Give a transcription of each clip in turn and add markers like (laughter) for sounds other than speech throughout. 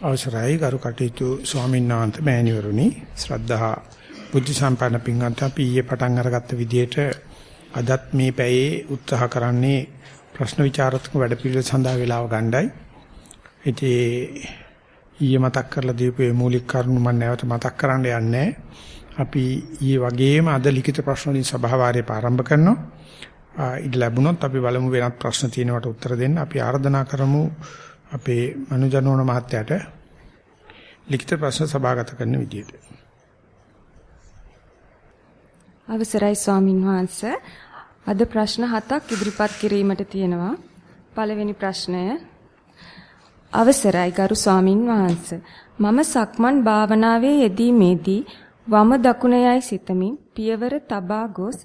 අවසරයි ගරු කටයුතු ස්වාමීන් වහන්සේ මෑණිවරුනි ශ්‍රද්ධා බුද්ධ සම්පන්න පින්වන්ත අපි ඊයේ පටන් අරගත්ත විදිහට අදත් මේ පැයේ උත්සාහ කරන්නේ ප්‍රශ්න විචාරත්මක වැඩපිළිවෙල සඳහා වේලාව ගන්නයි. ඉතින් ඊයේ මතක් කරලා දීපු මේ මූලික කරුණු මම නැවත මතක් කරන්න යන්නේ. අපි ඊයේ වගේම අද ලිඛිත ප්‍රශ්න වලින් සභාවාරය ආරම්භ කරනවා. ඉඩ ලැබුණොත් අපි බලමු වෙනත් ප්‍රශ්න තියෙනවට උත්තර දෙන්න. අපි ආර්දනා කරමු අපේ මනුජනෝන මහත්තයාට ලිඛිත ප්‍රශ්න සභාගත කරන විදියට. අවසරයි ස්වාමින් වහන්සේ. අද ප්‍රශ්න හතක් ඉදිරිපත් කිරීමට තියෙනවා. පළවෙනි ප්‍රශ්නය අවසරයි ගරු ස්වාමින් වහන්සේ. මම සක්මන් භාවනාවේ යෙදීමේදී වම දකුණ යයි සිතමින් පියවර තබා ගොස්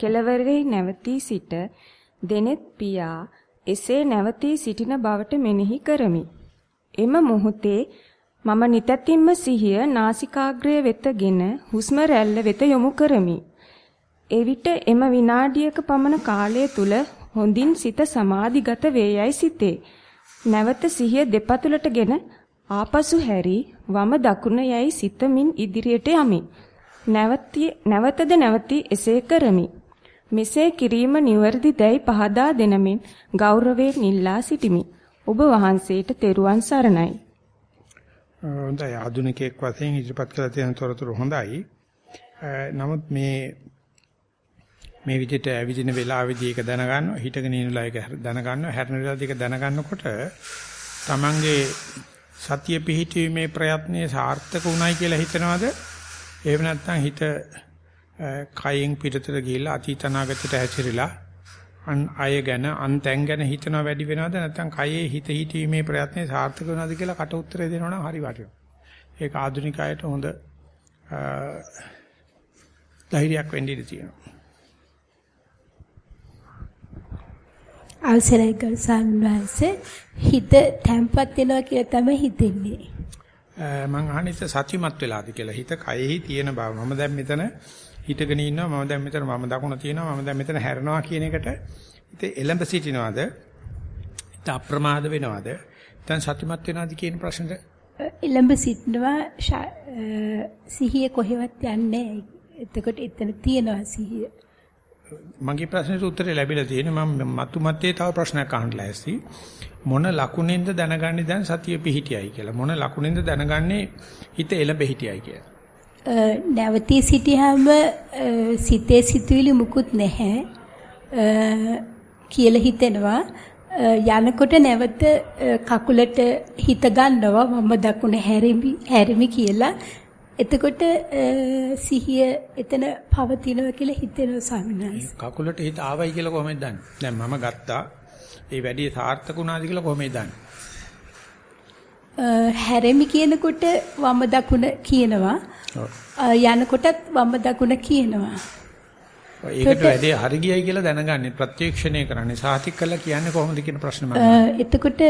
කෙළවරේ නැවතී සිට දෙනෙත් පියා එසේ නැවතී සිටින බවට මෙනෙහි කරමි. එම මොහොතේ මම නිතැතිම්ම සිහිය නාසිකාග්‍රය වෙතගෙන හුස්ම රැල්ල වෙත යොමු කරමි. එවිට එම විනාඩියක පමණ කාලය තුල හොඳින් සිත සමාධිගත වේයයි සිතේ. නැවත සිහිය දෙපතුලටගෙන ආපසු හැරි වම දකුණ යයි සිතමින් ඉදිරියට යමි. නැවතද නැවතී එසේ කරමි. මෙසේ කිරීම නිවැරදි දැයි පහදා දෙනමින් ගෞරවයෙන් ඉල්ලා සිටිමි. ඔබ වහන්සේට තෙරුවන් සරණයි. හොඳයි ආධුනිකයෙක් වශයෙන් ඉදිරිපත් කළ තියෙන තොරතුරු හොඳයි. නමුත් මේ මේ විදිහට ඇවිදින වෙලාවෙදී ඒක දැනගන්නවා හිටගෙන ඉන්න වෙලාවක දැනගන්නවා හැරෙන වෙලාවදී ඒක දැනගන්නකොට තමන්ගේ සතිය පිහිටීමේ ප්‍රයත්නයේ සාර්ථක වුණයි කියලා හිතනවාද එහෙම නැත්නම් හිත කයෙන් පිටතට ගිහිල්ලා අතීත අනාගතයට ඇචිරිලා අන් අය ගැන අන්තැන් ගැන හිතනවා වැඩි වෙනවද නැත්නම් කයේ හිත හිතීමේ ප්‍රයත්නේ සාර්ථක වෙනවද කියලා කට උත්තරේ දෙනවා නම් හරි වටිනවා. ඒක ආධුනිකයට හොඳ ධෛර්යයක් වෙන්න ඉඩ තියෙනවා. අවසරයි ගල් සම්වහන්සේ හිත තැම්පත් වෙනවා කියලා තමයි හිතෙන්නේ. මං අහන්නේ සත්‍යමත් වෙලාද කියලා හිත කයෙහි තියෙන බව. මම දැන් මෙතන හිටගෙන ඉන්නවා. මම දැන් මෙතන මම දකුණ තියෙනවා. මම දැන් මෙතන හැරෙනවා කියන එකට ඉතින් එළඹ සිටිනවද? ඉත අප්‍රමාද වෙනවද? දැන් සතුටුමත් වෙනවද කියන ප්‍රශ්නෙට? එළඹ සිටිනවා. සිහිය කොහෙවත් යන්නේ එතකොට එතන තියෙනවා සිහිය. මගේ ප්‍රශ්නෙට උත්තරේ ලැබිලා තියෙනවා මම මතු මතේ තව ප්‍රශ්නයක් අහන්න ලෑස්ති. මොන ලකුණෙන්ද දැනගන්නේ දැන් සතිය පිහිටියයි කියලා. මොන ලකුණෙන්ද දැනගන්නේ හිත එළඹ හිටියයි කියලා නැවතී සිටියාම සිතේ සිතුවිලි මුකුත් නැහැ කියලා හිතෙනවා යනකොට නැවත කකුලට හිත ගන්නවා මම දකුණ හැරිමි හැරිමි කියලා එතකොට සිහිය එතන පවතිනවා කියලා හිතෙනවා ස්වාමීන් කකුලට හිත ආවයි කියලා කොහොමද දන්නේ? දැන් මම ගත්තා. ඒ වැඩි සාර්ථක වුණාද කියලා කොහොමද දන්නේ? හැරෙමි කියනකොට වම දකුණ කියනවා. යනකොටත් වම දකුණ කියනවා. ඒකට වැඩේ හරි ගියයි කියලා දැනගන්නේ ප්‍රත්‍යක්ෂණය කරන්නේ සාතික් කළා කියන්නේ කොහොමද කියන ප්‍රශ්න මම. එතකොට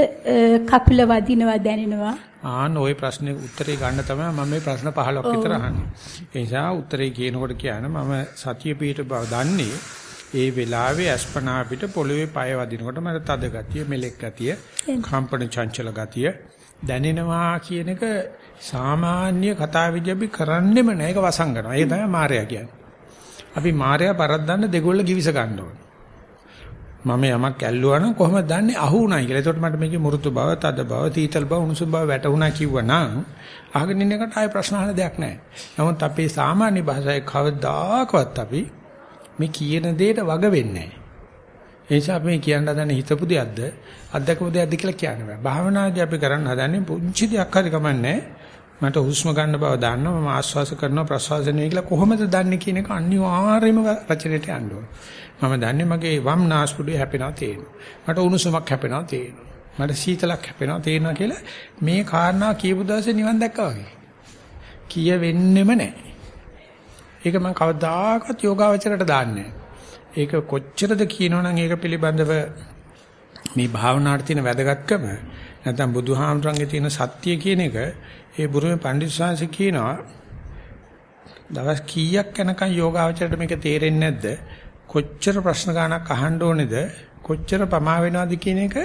කකුල වදිනවා දැනෙනවා. ආන්න ওই ප්‍රශ්නේ උත්තරේ ගන්න තමයි මම මේ ප්‍රශ්න 15ක් විතර අහන්නේ. ඒ නිසා උත්තරේ කියනකොට කියන මම සතිය පිට බව දන්නේ ඒ වෙලාවේ අස්පනා පිට පොළවේ පය වදිනකොට මට තද ගතිය, මෙලෙක් ගතිය, කම්පන චංචල ගතිය දැනෙනවා කියන එක සාමාන්‍ය කතා විදිහ අපි කරන්නෙම නෑ ඒක වසංගනවා. ඒක තමයි මායя කියන්නේ. අපි මායя පරද්දන්න දෙගොල්ල givis ගන්න ඕන. මම යමක් ඇල්ලුවා නම් කොහොමද දන්නේ අහුුණයි කියලා. එතකොට මට මේකේ මෘතු බව, තද බව, තීතල බව, උණුසුම් බව වැටුණා කිව්වනම් අහගෙන ඉන්න එකට ආයෙ ප්‍රශ්න අහන්න දෙයක් නැහැ. නමුත් අපේ සාමාන්‍ය භාෂාවේ කවදාකවත් අපි මේ කියන දෙයට වග වෙන්නේ නැහැ. ඒ නිසා අපි කියන්න හදන්නේ හිතපු දෙයක්ද අත්දකපු දෙයක්ද කියලා කියන්න බෑ. භාවනාදී අපි කරන්න හදන්නේ පුංචි දෙයක් හරි කමන්නේ. මට හුස්ම ගන්න බව දන්නවා මම ආශ්වාස කරනවා ප්‍රශ්වාස කරනවා කියලා කොහොමද දන්නේ කියන එක අනිවාර්යයෙන්ම රචනයට යන්න ඕනේ. මම දන්නේ මගේ වම් නාස්පුඩුවේ හැපෙනවා තේරෙනවා. මට උණුසුමක් හැපෙනවා තේරෙනවා. මට සීතලක් හැපෙනවා තේරෙනවා කියලා මේ කාරණා කියපු දවසේ නිවන් දැක්කා වගේ. කිය වෙන්නෙම නැහැ. ඒක මම කවදාකවත් යෝගාවචරයට දාන්නේ නැහැ. ඒක කොච්චරද කියනවනම් ඒක පිළිබඳව මේ භාවනාවට තියෙන වැදගත්කම නැත්නම් බුදුහාමරංගේ තියෙන සත්‍ය කියන එක ඒ බුරුමේ පණ්ඩිත ශාන්සි කියනවා දවස් කීයක් යනකම් යෝගාවචරයට මේක තේරෙන්නේ නැද්ද කොච්චර ප්‍රශ්න ගානක් අහන්න ඕනේද කොච්චර පමා වෙනවද කියන එක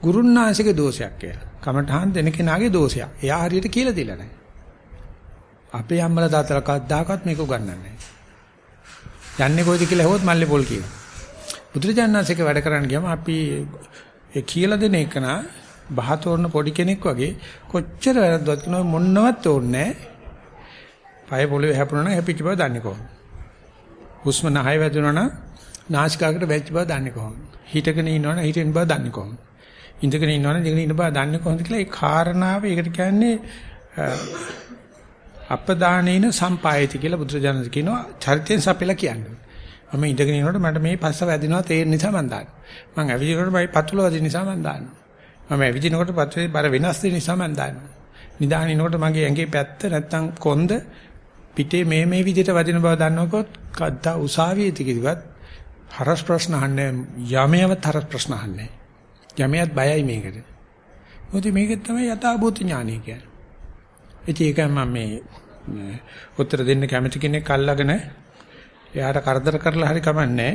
ගුරුන්නාංශික දෝෂයක් කියලා. කමඨහන් දෙන කෙනාගේ දෝෂයක්. එයා හරියට කියලා දෙලා නැහැ. අපේ අම්මලා තාත්තලා කවදාකවත් මේක උගන්වන්නේ නැහැ. යන්නේ කොයිද කියලා ඇහුවොත් මල්ලේ පොල් කියනවා. බුදුරජාණන්සේක වැඩ කරන්න ගියාම අපි ඒ කියලා දෙන එක නා බහතෝරන පොඩි කෙනෙක් වගේ කොච්චර වැරද්දවත් කරනව මොන්නවත් ඕනේ නැහැ. පය පොළවේ හැපුණා නම් හැපිච්ච බව දන්නේ කොහොමද? හුස්ම නහය වැදුණා නම් නාසිකාගට වැච්ච බව දන්නේ කොහොමද? හිටගෙන ඉන්නවනම් හිටින්න බව දන්නේ කොහොමද? ඉඳගෙන ඉන්නවනම් ඉඳගෙන ඉන්න බව දන්නේ කොහොමද කියලා ඒ කාරණාව ඒකට කියන්නේ අපදානේන සම්පායති කියලා බුදුරජාණන් කියනවා චරිතයෙන් සපෙලා කියන්නේ. මම ඉඳගෙන ඉනකොට මට මේ පස්ස වැදිනවා තේරෙන නිසා මම දානවා. මම ඇවිදිනකොට මගේ පතුල වදින නිසා මම දානවා. මම ඇවිදිනකොට පතුලේ බර වෙනස් වෙන නිසා මම දානවා. නිදානිනකොට මගේ ඇඟේ පැත්ත නැත්තම් කොන්ද පිටේ මේ මේ විදිහට වදින බව දන්නකොත් කද්දා උසාවියේදී කිව්වත් හරස් ප්‍රශ්න අහන්නේ යමයවත් හරස් ප්‍රශ්න අහන්නේ. යමයත් බයයි මේකට. මොකද මේක තමයි යථාභූත ඥානය කියන්නේ. ඉතින් ඒක මම මේ උත්තර දෙන්න කැමති කෙනෙක් අල්ලගෙන එයාට කරදර කරලා හරි කමන්නේ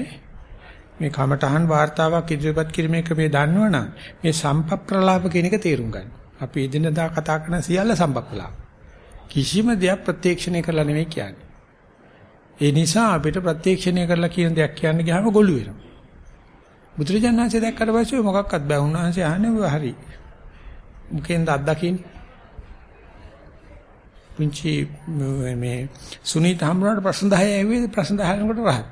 මේ කමටහන් වார்த்தාවක් ඉදිරිපත් කිරීමේක මේ දන්නවනම් මේ සම්පප්‍රලාප කියන එක තේරුම් ගන්න. අපි එදිනදා කතා කරන සියල්ල සම්පප්‍රලාප. කිසිම දෙයක් ප්‍රත්‍යක්ෂණය කරලා නෙමෙයි කියන්නේ. ඒ නිසා අපිට ප්‍රත්‍යක්ෂණය කරලා කියන දෙයක් කියන්න ගියාම ගොළු වෙනවා. බුදුරජාණන් වහන්සේ දැක්කට පස්සේ මොකක්වත් බෑ. උන්වහන්සේ ආන්නේ හරි. මුකෙන්ද අත්දකින්නේ පුංචි මේ සුනීත හම්බුනාට ප්‍රශ්න 10 ඇවිත් ප්‍රශ්න 10 කට රහත්.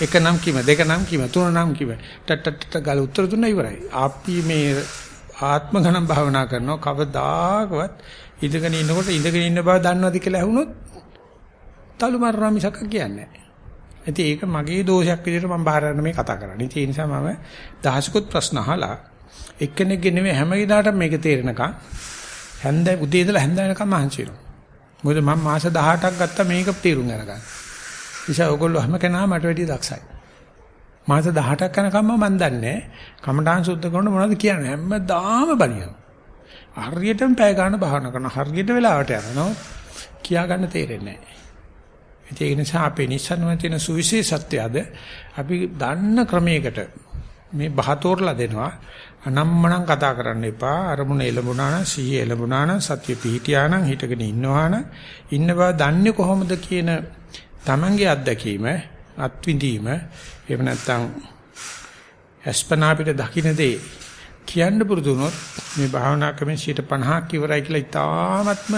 එක නම් කිම දෙක නම් කිම තුන නම් කිම ටට ටට ගාල උත්තර දුන්නා ඉවරයි. අපි මේ ආත්ම ගණන් භාවනා කරනවා කවදාකවත් ඉඳගෙන ඉන්නකොට ඉඳගෙන ඉන්න බව දන්නවද කියලා ඇහුනොත් තලු මරනවා මිසක කියන්නේ නැහැ. ඉතින් ඒක මගේ දෝෂයක් විදිහට මම බාර ගන්න මේ කතා කරන්නේ. ඒ නිසා මම දහසකුත් ප්‍රශ්න අහලා එක්කෙනෙක්ගේ නෙමෙයි හැම කෙනාටම මේක තේරෙනකම් හැන්ද උදේ ඉඳලා හැන්ද වෙනකම් මහන්සි වෙනවා. මොකද මම මාස 18ක් ගත්තා මේක තීරුම් අරගන්න. නිසා ඔයගොල්ලෝ හැම කෙනාම මට වැඩිය දක්ෂයි. මාස 18ක් යනකම් මම දන්නේ කමඨාන් සුද්ධ කරන මොනවද කියන්නේ හැමදාම බලිනවා. හරියටම පැය ගන්න භාවනා කරනවා. හරියට වෙලාවට යනවා. කියා ගන්න තේරෙන්නේ නැහැ. ඒ නිසා අපේ නිස්සන්වන තියෙන සුවිශේෂත්වයද අපි දන්න ක්‍රමයකට මේ බහතෝරලා දෙනවා. අනම්මනම් කතා කරන්න එපා. අරමුණ එළඹුණා නම් සිහිය එළඹුණා නම් සත්‍ය පිහිටියා නම් හිටගෙන ඉන්නවා නම් ඉන්න බව දන්නේ කොහොමද කියන Tamange අත්දැකීම අත්විඳීම එහෙම නැත්නම් අස්පනා පිට දකින්න දේ කියන්න පුරුදු වුණොත් මේ භාවනා ක්‍රමෙන් 50ක් ඉවරයි කියලා ඉතාමත්ම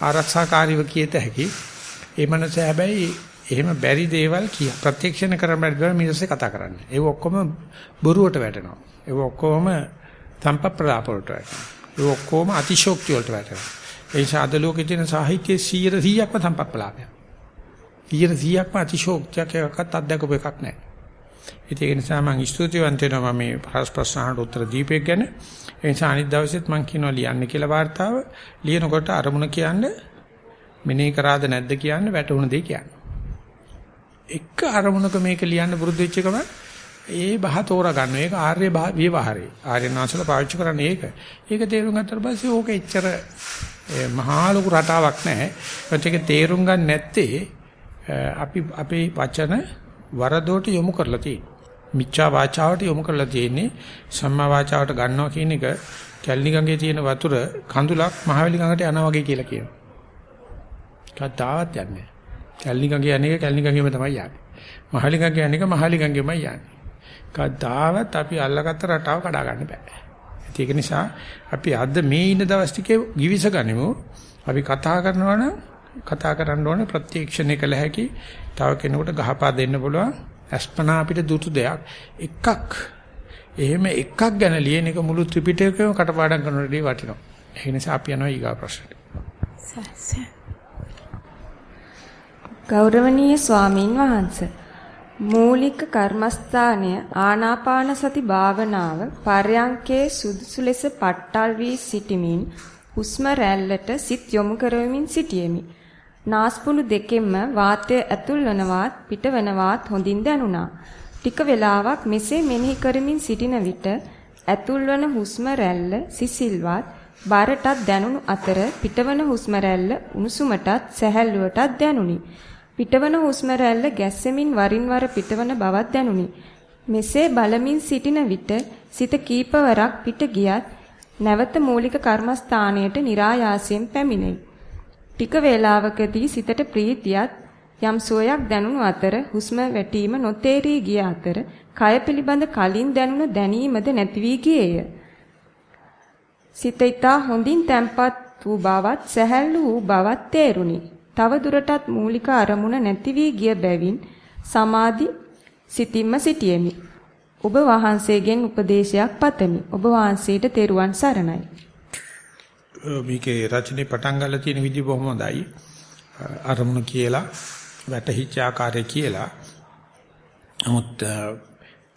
ආරක්ෂාකාරීව කියත හැකි. ඒ මනස හැබැයි එහෙම බැරි දේවල් කිය ප්‍රත්‍යක්ෂණ කරන්න බැරි දේවල් මිනිස්සේ කතා කරන්නේ. ඒව ඔක්කොම බොරුවට වැටෙනවා. ඒව ඔක්කොම තම්පප්‍රලාප වලට වැටෙනවා. ඒව ඔක්කොම අතිශෝක්තිය වලට වැටෙනවා. ඒ නිසා අද ලෝකේ තියෙන සාහිත්‍යයේ 100%ක්ම තම්පප්‍රලාපයක්. 100%ක්ම අතිශෝක්තියක් එකක්වත් අත්දකපු එකක් නැහැ. ඒක නිසා මම ස්තුතිවන්ත වෙනවා මේ ප්‍රශ්න උත්තර දීපෙක් ගැන. ඒ නිසා අනිත් දවසෙත් මම කියනවා ලියන්න කියලා වார்த்தාව. ලියනකොට අරමුණ කියන්නේ මෙනේ කරාද නැද්ද කියන්නේ වැටුණ දේ කියන්නේ. එක අරමුණක මේක ලියන්න පුරුදු වෙච්ච එකම ඒ බහ තෝරා ගන්න. ඒක ආර්ය විවහාරය. ආර්යනාසල පාවිච්චි කරන්නේ ඒක. ඒක තේරුම් ගත්තට පස්සේ ඕක එච්චර මහා ලොකු රටාවක් නැහැ. ඒක තේරුම් ගන්න නැත්තේ අපි අපේ වචන වරදොට යොමු කරලා තියෙන්නේ. මිච්ඡා වාචාවට යොමු කරලා තියෙන්නේ සම්මා වාචාවට ගන්නවා කියන එක කැලණි ගඟේ තියෙන වතුර කඳුලක් මහවැලි ගඟට යනවා වගේ කියලා කියනවා. කතාවත් යන්නේ. කැලණි ගඟේ යන්නේ කැලණි ගඟේම තමයි යන්නේ. මහලි ගඟේ යන්නේ මහලි ගඟේමයි යන්නේ. කවදාවත් අපි අල්ලගත්ත රටාව කඩා ගන්න බෑ. ඒක නිසා අපි අද මේ ඉන්න දවස් ටිකේ givis ගනිමු. අපි කතා කරනවා නම් කතා කරන්න ඕනේ ප්‍රත්‍යක්ෂණය කළ හැකි තව කෙනෙකුට ගහපා දෙන්න පුළුවන් අස්පනා අපිට දුතු දෙයක් එකක් එහෙම එකක් ගැන ලියන එක මුළු ත්‍රිපිටකයම කටපාඩම් කරනකොට වටිනවා. ඒ නිසා අපි යනවා ඊගා ප්‍රශ්නට. ගෞරවනීය ස්වාමින් වහන්සේ මූලික කර්මස්ථානය ආනාපාන සති භාවනාව පර්යංකේ සුදුසු ලෙස පට්ටල් වී සිටිමින් හුස්ම රැල්ලට සිත් යොමු කරමින් සිටියෙමි. නාස්පුඩු දෙකෙන්ම වාතය ඇතුල් වනවත් පිටවනවත් හොඳින් දැනුණා. ටික වේලාවක් මෙසේ මෙනෙහි කරමින් සිටින විට ඇතුල්වන හුස්ම රැල්ල සිසිල්වත් බරටත් දැනුණු අතර පිටවන හුස්ම රැල්ල උණුසුමටත් සැහැල්ලුවටත් දැනුනි. පිටවන හුස්ම රැල්ල ගැස්සෙමින් වරින් වර පිටවන බවක් දැනුනි. මෙසේ බලමින් සිටින විට සිත කීපවරක් පිට ගියත් නැවත මූලික කර්මස්ථානයට નિરાයාසයෙන් පැමිණෙයි. ටික වේලාවකදී සිතට ප්‍රීතියත් යම් සුවයක් දැනුණු අතර හුස්ම වැටීම නොතේරී ගිය අතර කය පිළිබඳ කලින් දැනුණු දැනීමද නැති වී ගියේය. සිත ඊතා හොඳින් තැම්පත් වූ බවත් සැහැල්ලු වූ බවත් තේරුණි. තව දුරටත් මූලික අරමුණ නැති වී ගිය බැවින් සමාධි සිතින්ම සිටියෙමි. ඔබ වහන්සේගෙන් උපදේශයක් පතමි. ඔබ වහන්සේට තෙරුවන් සරණයි. මේකේ රචනයේ පටන් ගන්න තියෙන විදිහ බොහොම හොඳයි. අරමුණ කියලා වැටහිච්ච ආකාරය කියලා. නමුත්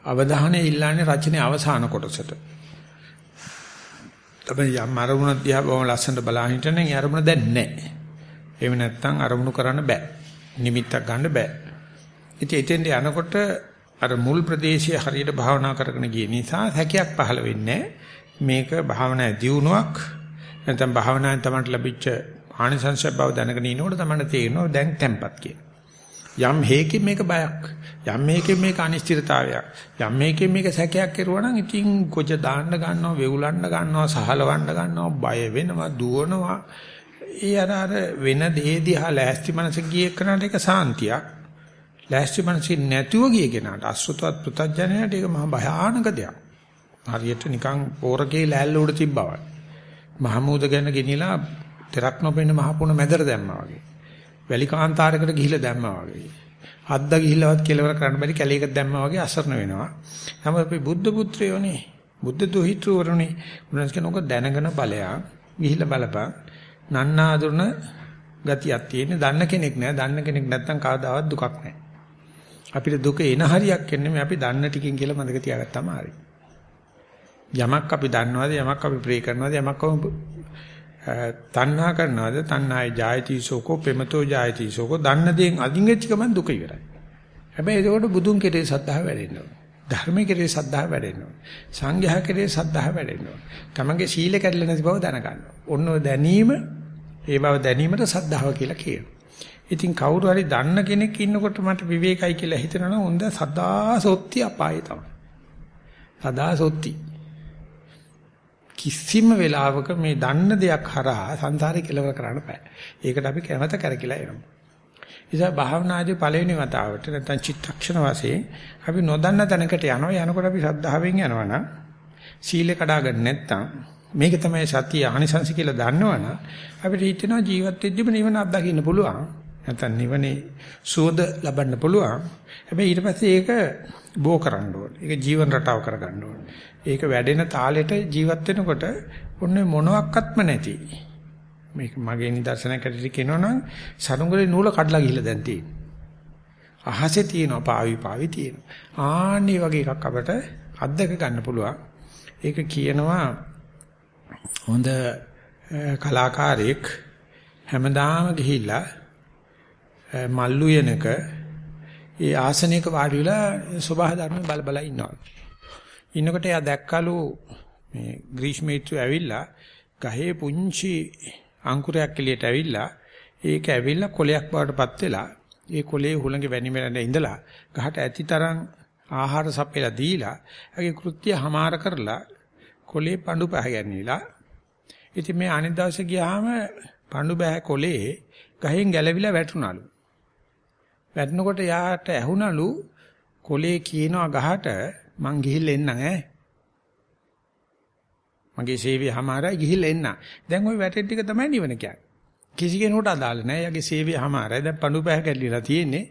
අවධානය ඉල්ලන්නේ රචනයේ අවසාන කොටසට. තමයි යම් අරමුණ දිහා බොහොම ලස්සනට බලා හිටන ඒ අරමුණ දැන් නැහැ. එහෙම නැත්නම් අරමුණු කරන්න බෑ. නිමිත්තක් ගන්න බෑ. ඉතින් එතෙන්ට යනකොට අර මුල් ප්‍රදේශයේ හරියට භාවනා කරගෙන ගිය නිසා හැකියක් පහළ වෙන්නේ මේක භාවනා දියුණුවක් නැත්නම් භාවනාවෙන් තමයි ලැබිච්ච ආනිසංශ බව දැනගෙන ඉනකොට තමයි තේරෙනවා දැන් tempat කියලා. යම් හේකින් මේක බයක් යම් මේකෙන් මේක අනිශ්චිතතාවයක් යම් මේකෙන් මේක සැකයක් කෙරුවා නම් ඉතින් කොජ දාන්න ගන්නවා වෙවුලන්න ගන්නවා සහලවන්න ගන්නවා බය වෙනවා දුවනවා ඒ අර අර වෙන දේ දිහා ලෑස්ති මනස ගියේ කරාට ඒක සාන්තියක් ලෑස්ති මනසින් නැතුව ගිය කෙනාට අසෘතවත් පුතඥයට ඒක මහා භයානක දෙයක් හරියට නිකන් පෝරකේ ලෑල්ල උඩ තිබ්බා වගේ මහමූද ගැන ගෙනිලා තෙරක් නොපෙන්න මහ පුන මැදට දැම්මා වගේ වැලි කාන්තාරයකට ගිහිල්ලා දැම්මා වගේ. හද්දා ගිහිල්ලවත් කෙලවර කරන්න බැරි කැලේකට දැම්මා වගේ අසරණ වෙනවා. නමුත් අපි බුද්ධ පුත්‍රයෝනේ. බුද්ධ දුහිතෘවරුනේ. උනස් කෙනෙක් දැනගෙන බලයා ගිහිල්ලා බලපන්. නන්නාඳුන ගතියක් තියෙන දන්න කෙනෙක් නෑ. දන්න කෙනෙක් නැත්තම් කවදාවත් දුකක් නෑ. අපිට දුක එන හරියක් එන්නේ මේ අපි දන්න ටිකෙන් කියලා මතක තියාගත්තාම හරි. යමක් අපි දන්නවද යමක් අපි ප්‍රේ කරනවද යමක් අපි තණ්හා කරනවාද තණ්හාය ජායති සෝකෝ පෙමතෝ ජායති සෝකෝ දන්න දේෙන් අදින්ගෙච්ච ගමන් දුක ඉවරයි. හැබැයි ඒකෝට බුදුන් කෙරේ සද්ධාව වැඩෙන්න ඕන. ධර්මයේ කෙරේ සද්ධාව වැඩෙන්න ඕන. සංඝයා කෙරේ සද්ධාව වැඩෙන්න ඕන. තමන්ගේ සීල කැඩලා නැති බව දැනගන්න. ඔන්න දැනීම ඒ බව දැනීමට සද්ධාව කියලා කියනවා. ඉතින් කවුරු හරි දන්න කෙනෙක් ඉන්නකොට මට විවේකයි කියලා හිතනනම් හොඳ සදා සොත්ති අපායේ තමයි. සදා සොත්ති. කිසිම වෙලාවක මේ දන්න දෙයක් හරහා සංසාරේ කෙලවර කරන්න බෑ. ඒකට අපි කැමත කරකිලා එනවා. ඉතින් භාවනාදී පළවෙනි වතාවට නැත්නම් චිත්තක්ෂණ වශයෙන් අපි නොදන්න තැනකට යනවා. යනකොට අපි ශ්‍රද්ධාවෙන් යනවා නම් සීල කඩාගන්න නැත්නම් මේක තමයි සතිය ආනිසංස කියලා දන්නවනම් අපිට හිතෙනවා ජීවත් වෙද්දිම නිවන අත්දකින්න පුළුවන්. නැත්නම් නිවනේ සුවඳ ලබන්න පුළුවන්. හැබැයි ඊට පස්සේ ඒක බෝ කරන්න ඕනේ. ඒක ජීවන රටාව කරගන්න ඕනේ. ඒක වැඩෙන තාලෙට ජීවත් වෙනකොට ඔන්නේ මොනවත්ක්ත්ම නැති. මේක මගේ නිදර්ශනයකට කියනවනම් සරුංගලේ නූල කඩලා ගිහිල්ලා දැන් තියෙනවා. අහසේ තියෙනවා පාවි පාවි තියෙනවා. ආන්නේ වගේ එකක් අපට අත්දක ගන්න පුළුවන්. ඒක කියනවා හොඳ කලාකාරයෙක් හැමදාම ගිහිල්ලා මල්ලු යනක ඒ ආසනයක වාඩි වෙලා සබහා ධර්ම බල බල ඉන්නවා. ඉන්නකොට එයා දැක්කලු මේ ග්‍රීෂ්මීත්‍රු ඇවිල්ලා ගහේ පුංචි අංකුරයක් එළියට ඇවිල්ලා ඒක ඇවිල්ලා කොලයක් බවටපත් වෙලා ඒ කොලේ හුළඟේ වැනි මෙරඳ ඉඳලා ගහට ඇතිතරම් ආහාර සපයලා දීලා ඒගේ කෘත්‍ය හමාර කරලා කොලේ පඳු පහගන්නේලා ඉතින් මේ අනිත් දවසේ ගියාම පඳු බෑ කොලේ ගහෙන් ගැලවිලා වැටුණලු වැටෙනකොට යාට ඇහුණලු කොලේ කියනවා ගහට මං ගිහිල්ලා එන්නම් ඈ. මගේ සේවය හමාරයි ගිහිල්ලා එන්න. දැන් ওই වැටෙත් ටික තමයි නිවන කියන්නේ. කිසි කෙනෙකුට අදාළ නැහැ. යගේ සේවය හමාරයි. දැන් පඳු පහ කැඩලිලා තියෙන්නේ.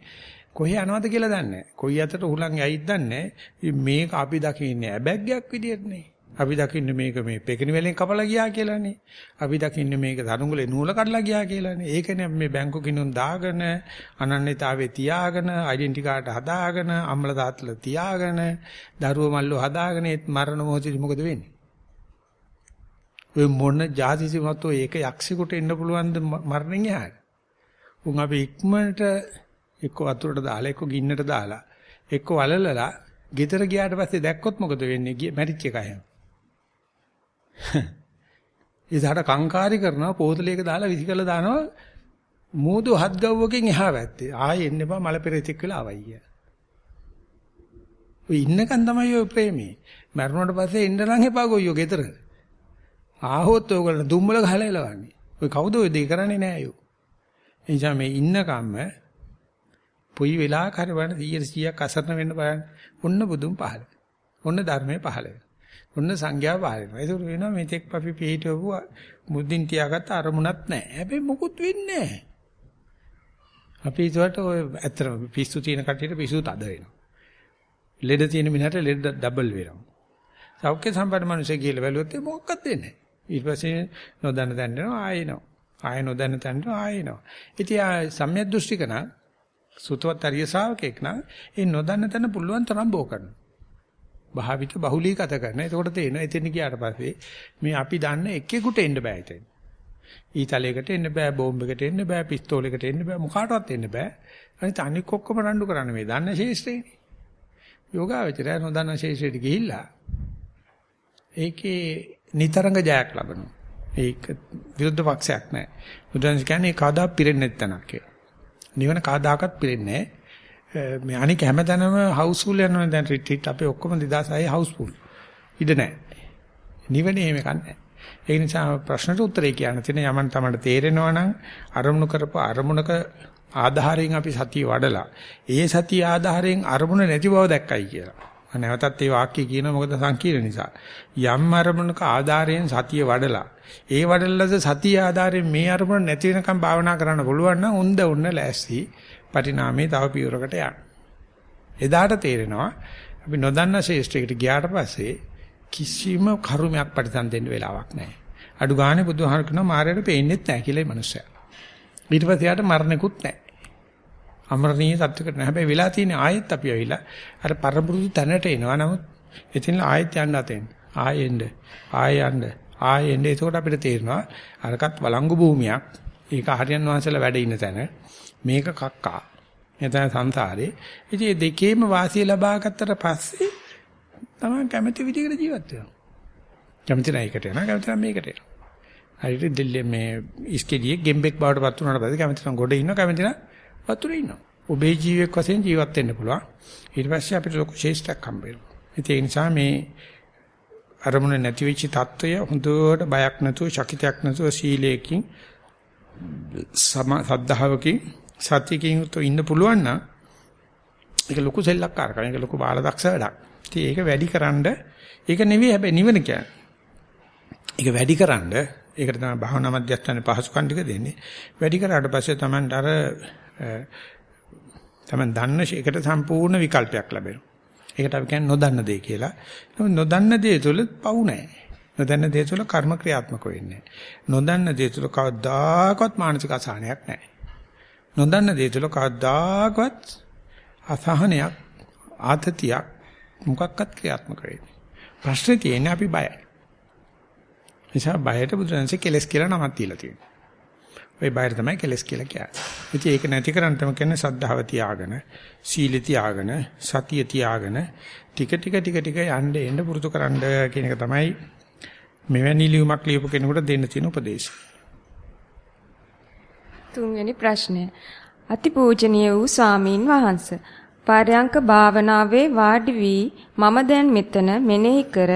කොහේ යනවද කියලා දන්නේ නැහැ. කොයි අතට උහුලන් යයිද දන්නේ මේක අපි දකින්නේ ඇබැග්ගයක් විදියට නේ. අපි දකින්නේ මේක මේ පෙකිනි වලින් කපලා ගියා කියලානේ. අපි දකින්නේ මේක දරුංගලේ නූල කඩලා ගියා කියලානේ. ඒකනේ මේ බැංකු කිනුන් දාගෙන අනන්‍යතාවේ තියාගෙන ඩෙන්ටි කාඩ් හදාගෙන අම්මල තාත්තලා තියාගෙන දරුවෝ මල්ලෝ හදාගෙන ඒත් මරණ මොහොතේ මොකද වෙන්නේ? ඔය මොන જાතිසි මතෝ ඒක යක්ෂයෙකුට එන්න පුළුවන්ද මරණයෙන් එහාට? උන් අපි ඉක්මනට එක්ක වතුරට දාලා එක්ක ගින්නට දාලා එක්ක වලලලා ගෙදර ගියාට පස්සේ දැක්කොත් මොකද වෙන්නේ? මැරිච් එක අයන. (laughs) ඉතහට කංකාරි කරනවා පොතලයක දාලා විසි කරලා දානවා මූදු හත් ගව්වකින් එහා වැත්තේ. ආයෙ එන්න එපා මල පෙරෙතෙක් වෙලා ආවයි කිය. ඔය ඉන්නකන් තමයි ඔය ප්‍රේමේ. මරුණට පස්සේ එන්න නම් එපා ගොයියෝ ගෙදර. ආහොත් ඕගොල්ලෝ දුම්බල ගහලා එලවන්නේ. ඔය කවුද ඔය දෙය කරන්නේ නෑ අයෝ. එනිසා මේ ඉන්නකම්ම පුයි වෙලාවක හරි බලන්න 100ක් අසරණ වෙන්න බලන්න. ඔන්න බුදුන් පහල. ඔන්න ධර්මයේ පහල. ඔන්න සංඥා පහල වෙනවා. ඒක වෙනවා මෙතෙක් අපි පිළිහිටවපු මුද්දින් තියාගත්ත අරමුණක් නැහැ. හැබැයි මොකුත් වෙන්නේ නැහැ. අපි ඒකට ඔය ඇත්තටම පිස්සු තියෙන කට්ටියට පිස්සු තද වෙනවා. ලෙඩ තියෙන මිනිහට ලෙඩ ඩබල් වෙනවා. සෞඛ්‍ය සම්පන්න මිනිස්සු කියලා බැලුවොත් මොකක්වත් දෙන්නේ නැහැ. ඊට පස්සේ නොදන්න තැනට ආයෙනවා. ආයෙ නොදන්න තැනට ආයෙනවා. ඉතින් ආ සම්‍යක් දෘෂ්ටික නම් සුතවත් අරිය ශාවකෙක් නම් ඒ නොදන්න තැන පුළුවන් තරම් බෝ කරනවා. භාවික බහුලීගත කරන. එතකොට තේරෙනවා එතන ගියාට පස්සේ මේ අපි දන්න එකෙකුට එන්න බෑ එතන. ඊතලයකට එන්න බෑ, බෝම්බයකට එන්න බෑ, පිස්තෝලයකට එන්න බෑ, මොකාටවත් එන්න බෑ. අනිත් අනික ඔක්කොම රණ්ඩු කරන්න මේ දන්න ශේෂ්ත්‍රේනේ. යෝගාවචරය නොදන්න ශේෂ්ත්‍රයට ගිහිල්ලා ඒකේ නිතරංග ජයක් ලබනවා. ඒක විරුද්ධ පක්ෂයක් නෑ. බුදුන් කියන්නේ කවදා පිරෙන්නේ නැත්තනක් කියලා. නිවන කවදාකවත් පිරෙන්නේ නෑ. මේ අනික හැමතැනම හවුස්ෆුල් යනවා දැන් රිට්‍රීට් අපේ ඔක්කොම 2006 හවුස්ෆුල්. ඉඩ නෑ. නිවනේ එහෙම කන්නේ. ඒ නිසා ප්‍රශ්නට උත්තරේ කියන්න තියෙන යමන් තමයි තේරෙනවා නම් අරමුණු කරපු අරමුණක ආධාරයෙන් අපි සතිය වඩලා ඒ සතිය ආධාරයෙන් අරමුණ නැති බව දැක්කයි කියලා. නැවතත් ඒ වාක්‍ය කියනවා මොකද සංකීර්ණ නිසා. යම් අරමුණක ආධාරයෙන් සතිය වඩලා ඒ වඩලලද සතිය ආධාරයෙන් මේ අරමුණ නැති වෙනකම් භාවනා කරන්න පුළුවන් නම් උන්ද උන්න ලෑස්ති පරිණාමයේ තව පියවරකට යන්න. එදාට තේරෙනවා අපි නොදන්න ශේෂ්ත්‍රයකට ගියාට පස්සේ කිසිම කරුමයක් පරිසම් දෙන්න වෙලාවක් නැහැ. අඩු ගානේ බුදුහාර කියනවා මායයට පේන්නේත් නැහැ කියලා මේ මනුස්සයා. ඊට පස්සේ යාට මරණෙකුත් නැහැ. අමරණීය තත්වයකට නැහැ. හැබැයි වෙලා තියෙන ආයෙත් අපි ඇවිල්ලා අර පරබුරුදු තැනට එනවා. නමුත් එතින් ආයෙත් යන්න අතෙන්. ආයෙන්න. ආයෙන්න. ආයෙන්න. එතකොට අපිට තේරෙනවා අරකට වළංගු භූමියක්. ඒක හරියන් වහන්සේලා වැඩ ඉන්න තැන. මේක කක්කා. එතන සංසාරේ. ඉතින් මේ දෙකේම වාසිය ලබා ගත්තට පස්සේ තමයි කැමති විදිහකට ජීවත් වෙනවා. කැමති නැයකට යනවා. කැමති නම් මේකට යනවා. හරියට දෙල්ල මේ ඉස්කෙඩියේ ගෙම්බෙක් බවට පත් වුණාට පස්සේ කැමති නම් ගොඩ ඉන්නවා. කැමති නම් වතුරේ ඉන්නවා. ඔබේ ජීවිතයක් වශයෙන් ජීවත් වෙන්න පුළුවන්. ඊට පස්සේ අපිට ලොකු ශේෂ්ඨයක් හම්බ වෙනවා. ඒ නිසා මේ අරමුණ නැති වෙච්ච తত্ত্বය හොඳට බයක් නැතුව, ශකිතයක් නැතුව සීලයෙන් සම සද්ධාවකින් සතියකින් උත් ඉන්න පුළුවන් නම් ඒක ලොකු සෙල්ලක්කාරකම්. ඒක ලොකු බාලදක්ෂ වැඩක්. ඉතින් ඒක වැඩිකරනද ඒක නෙවෙයි හැබැයි නිවන කියන්නේ. ඒක වැඩිකරනද ඒකට තමයි භාවනා මධ්‍යස්ථානේ පහසුකම් ටික දෙන්නේ. වැඩි කරාට පස්සේ තමයි අර Taman දන්න එකට සම්පූර්ණ විකල්පයක් ලැබෙනවා. ඒකට අපි කියන්නේ නොදන්න දේ කියලා. නොදන්න දේ තුළ පවු නැහැ. නොදන්න දේ තුළ කර්ම ක්‍රියාත්මක වෙන්නේ නොදන්න දේ තුළ කවදාකවත් මානසික අසහනයක් නැහැ. නොදන්න දේ තුළ කවදාකවත් අසහනයක් ආතතියක් මොකක්වත් ක්‍රියාත්මක වෙන්නේ. ප්‍රශ්නේ තියෙන්නේ අපි බයයි. නිසා බයට බුදුරජාණන්සේ කෙලස් කියලා නමක් තියලා තියෙනවා. ওই බයට තමයි කෙලස් කියලා කියන්නේ. ඉතින් ඒක නැති කරන් තමයි කියන්නේ සද්ධාව තියාගෙන, සීල තියාගෙන, සතිය තියාගෙන ටික ටික ටික ටික යන්න එන්න පුරුදු කරන්න කියන එක තමයි මෙවැනි ලියුමක් ලියපු කෙනෙකුට දෙන්න තියෙන උපදේශය. තුන්වෙනි ප්‍රශ්නය. අතිපූජනීය වූ සාමීන් වහන්ස පරයන්ක භාවනාවේ වාඩි වී මම දැන් මෙතන මෙනෙහි කර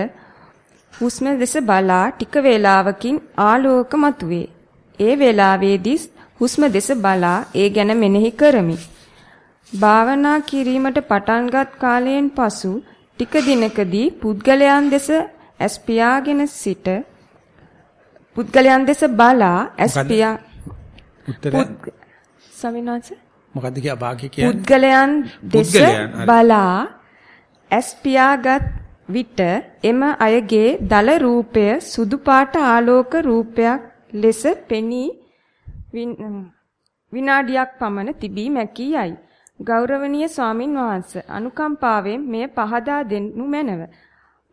හුස්ම දෙස බලා ටික වේලාවකින් ආලෝක මතුවේ. ඒ වේලාවේදී හුස්ම දෙස බලා ඒ ගැන මෙනෙහි කරමි. භාවනා කිරීමට පටන්ගත් කාලයෙන් පසු ටික දිනකදී පුද්ගලයන් දෙස ඇස් පියාගෙන සිට පුද්ගලයන් දෙස බලා ඇස් පියා උත්තරය සමිනාච මොකද්ද කියලා වාක්‍ය කියන්නේ? පුද්ගලයන් දෙස බලා ඇස් පියාගත් විට එම අයගේ දල රූපය සුදු පාට ආලෝක රූපයක් ලෙස පෙනී විනාඩියක් පමණ තිබී මැකී යයි. ගෞරවනීය ස්වාමින් වහන්සේ අනුකම්පාවෙන් මෙය පහදා දෙනු මැනව.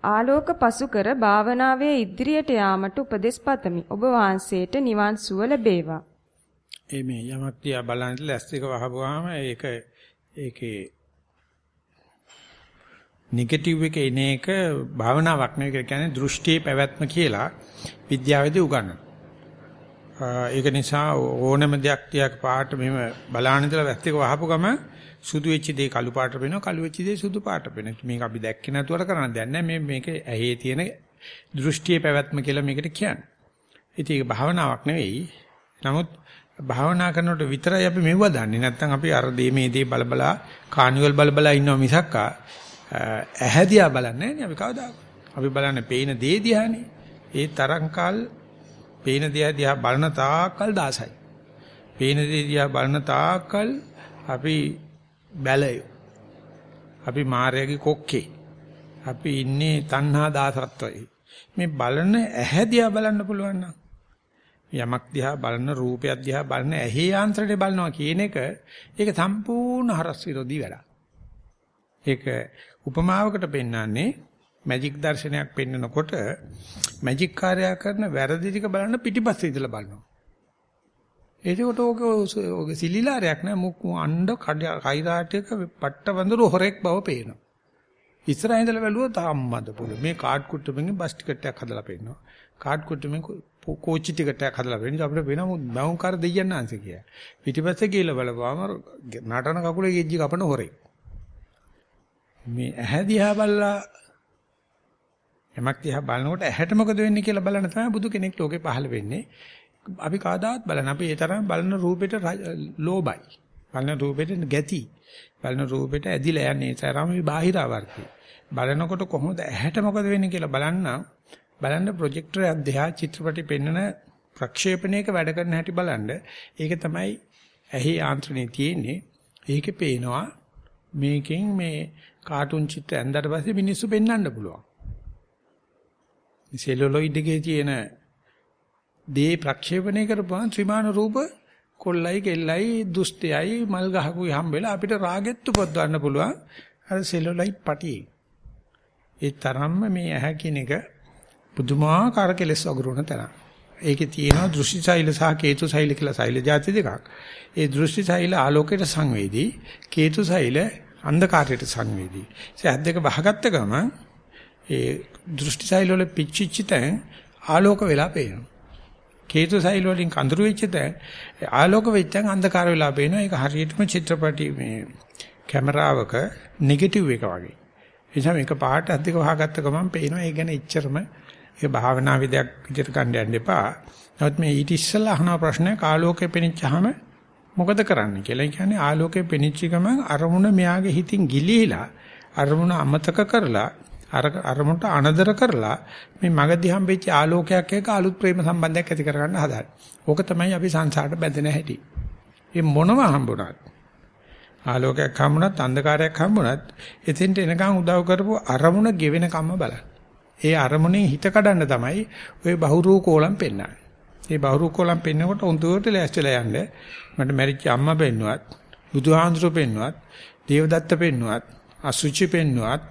ආලෝක පසු කර භාවනාවේ ඉදිරියට යාමට උපදෙස් පතමි. ඔබ වහන්සේට නිවන් සුව ලැබේවා. ඒ මේ යමක් තියා බලන්න ලැස්තික වහපුවාම ඒක ඒකේ නෙගටිව් එක එන එක භාවනාවක් නෙවෙයි කියන්නේ දෘෂ්ටියේ පැවැත්ම කියලා විද්‍යාවේදී උගන්වනවා. ඒක නිසා ඕනම දෙයක් තියක් පාට මෙහෙම බලාන ඉඳලා වැස් එක වහපු ගම සුදු වෙච්ච දේ කළු පාට වෙනවා කළු වෙච්ච දේ සුදු පාට වෙනවා. මේක අපි දැක්කේ නැතුවට කරන්න දෙයක් නැහැ. මේ මේක ඇහි තියෙන දෘෂ්ටියේ පැවැත්ම කියලා මේකට කියන්නේ. ඉතින් ඒක භාවනාවක් නෙවෙයි. නමුත් භාවනා කරනකොට විතරයි අපි මෙව්ව දන්නේ. නැත්නම් අපි අර දේ මේ දේ බලබලා කානිවල් බලබලා ඉන්නවා මිසක් ඇහැදියා බලන්නේ නැහැ අපි කවදාද. අපි බලන්නේ පේන දේ දිහානේ. ඒ තරංකල් පේන දේ දිහා බලන තාක්කල් දාසයි. පේන දේ දිහා බලන තාක්කල් අපි බැලයෝ. අපි මායාවේ කොක්කේ. අපි ඉන්නේ තණ්හා දාසත්වයේ. මේ බලන ඇහැ දිහා බලන්න පුළුවන් නම් යමක් දිහා බලන රූපයක් දිහා බලන ඇහි යාන්ත්‍රණය බලනවා කියන එක ඒක සම්පූර්ණ හරස් විරෝධී වැඩක්. ඒක උපමාවකට පෙන්වන්නේ මැජික් දර්ශනයක් පෙන්වනකොට මැජික් කාර්යය කරන වැරදි ටික බලන්න පිටිපස්සේ ඉඳලා බලනවා. එතකොට ඕක ඕක සිලිලාරයක් නෑ මුක් අණ්ඩ කයිරාටයක පට්ට වඳුරු හොරෙක් බව පේනවා. ඉස්සරහින් ඉඳලා බැලුවොත් අම්මද පොළු මේ කාඩ් කුට්ටුමෙන් බස් ටිකට් එකක් හදලා පෙන්නනවා. කාඩ් කුට්ටුමෙන් කෝච්චි ටිකට් එකක් හදලා පෙන්නනවා. අපිට වෙන මවුන්කාර දෙයියන් ආන්සේ කියලා. පිටිපස්සේ ගිහලා බලපුවාම නටන කකුලේ ගෙජ්ජි කපන හොරෙක්. මේ ඇහැ දිහා බලලා යමක් දිහා බලනකොට ඇහැට මොකද වෙන්නේ කියලා බලන්න තමයි බුදු කෙනෙක් ලෝකේ පහළ වෙන්නේ. අපි කාදාවත් බලන අපි ඒ තරම් බලන රූපෙට ලෝබයි. බලන රූපෙට ගැති. බලන රූපෙට ඇදිලා යන්නේ ඒ තරම් මේ බාහිරවර්ති. බලනකොට කොහොමද ඇහැට මොකද වෙන්නේ කියලා බලන්න බලන්න ප්‍රොජෙක්ටරයක් දිහා චිත්‍රපටි පෙන්වන ප්‍රක්ෂේපණයක වැඩ කරන හැටි බලන්න. ඒක තමයි ඇහි ආන්ත්‍රණේ තියෙන්නේ. ඒකේ පේනවා මේකෙන් මේ කාටුන් චිත්‍ර ඇඳලා පස්සේ මිනිස්සු පෙන්වන්න පුළුවන්. සෙලුලොයිඩ් එකේ තියෙන දේ ප්‍රක්ෂේපණය කරපුවාන් ත්‍රිමාන රූප කොල්ලයි කෙල්ලයි දුෂ්ටයයි මල් ගහකුයි හම්බෙලා අපිට රාගෙත් උපදවන්න පුළුවන් අර සෙලුලොයිඩ් පටියේ. ඒ තරම්ම මේ ඇහැ කියන එක පුදුමාකාර කෙලස් අගුරුණ තරම්. ඒකේ තියෙනවා දෘෂ්ටි සෛල සහ කේතු සෛල කියලා සෛල જાති දෙකක්. ඒ දෘෂ්ටි සෛල ආලෝකයට සංවේදී, කේතු සෛල අන්ධකාරයට සංවේදී. ඒ ඇස් දෙක වහගත්ත ගමන් ඒ දෘෂ්ටි සෛල වල පිච්චිච්ච තැන් ආලෝක වෙලා පේනවා. කේතු සෛල වලින් කඳුරු වෙච්ච තැන් ආලෝක වෙච්ච තැන් අන්ධකාර වෙලා පේනවා. ඒක හරියටම චිත්‍රපටි මේ කැමරාවක නෙගටිව් එක වගේ. ඒ නිසා මේක පාට අද්දක වහගත්ත ගමන් පේනවා. ඒ ගැන එච්චරම ඒ භාවනා විදයක් විදිහට ගන්න යන්න එපා. නමුත් මේ ඊට ඉස්සෙල්ලා අහන ප්‍රශ්නයක් ආලෝකය පෙනිච්චාම මොකද කරන්න කියලා. ඒ කියන්නේ ආලෝකය පෙනිච්ච ගමන් අරමුණ මෙයාගේ හිතින් ගිලිහිලා අරමුණ අමතක කරලා අර අරමුණට අනදර කරලා මේ මගදී හම්බෙච්ච ආලෝකයක් එක්ක අලුත් ප්‍රේම සම්බන්ධයක් ඇති කරගන්න හදාගන්න. ඕක තමයි අපි සංසාරට බැඳෙන හැටි. මේ මොනව හම්බුණත් ආලෝකයක් හම්බුණත් අන්ධකාරයක් හම්බුණත් එතෙන්ට එනකන් උදව් කරපු අරමුණ ගෙවෙන කම්ම බලන්න. ඒ අරමුණෙන් හිත කඩන්න තමයි ওই බහුරූ කෝලම් පෙන්වන්නේ. ඒ බහුරූ කෝලම් පෙන්නකොට උන්දුවට ලෑස්තිලා යන්න මට මැරිච්ච අම්මා පෙන්නුවත්, බුදුහාඳුරු පෙන්නුවත්, දේවදත්ත පෙන්නුවත්, අසුචි පෙන්නුවත්,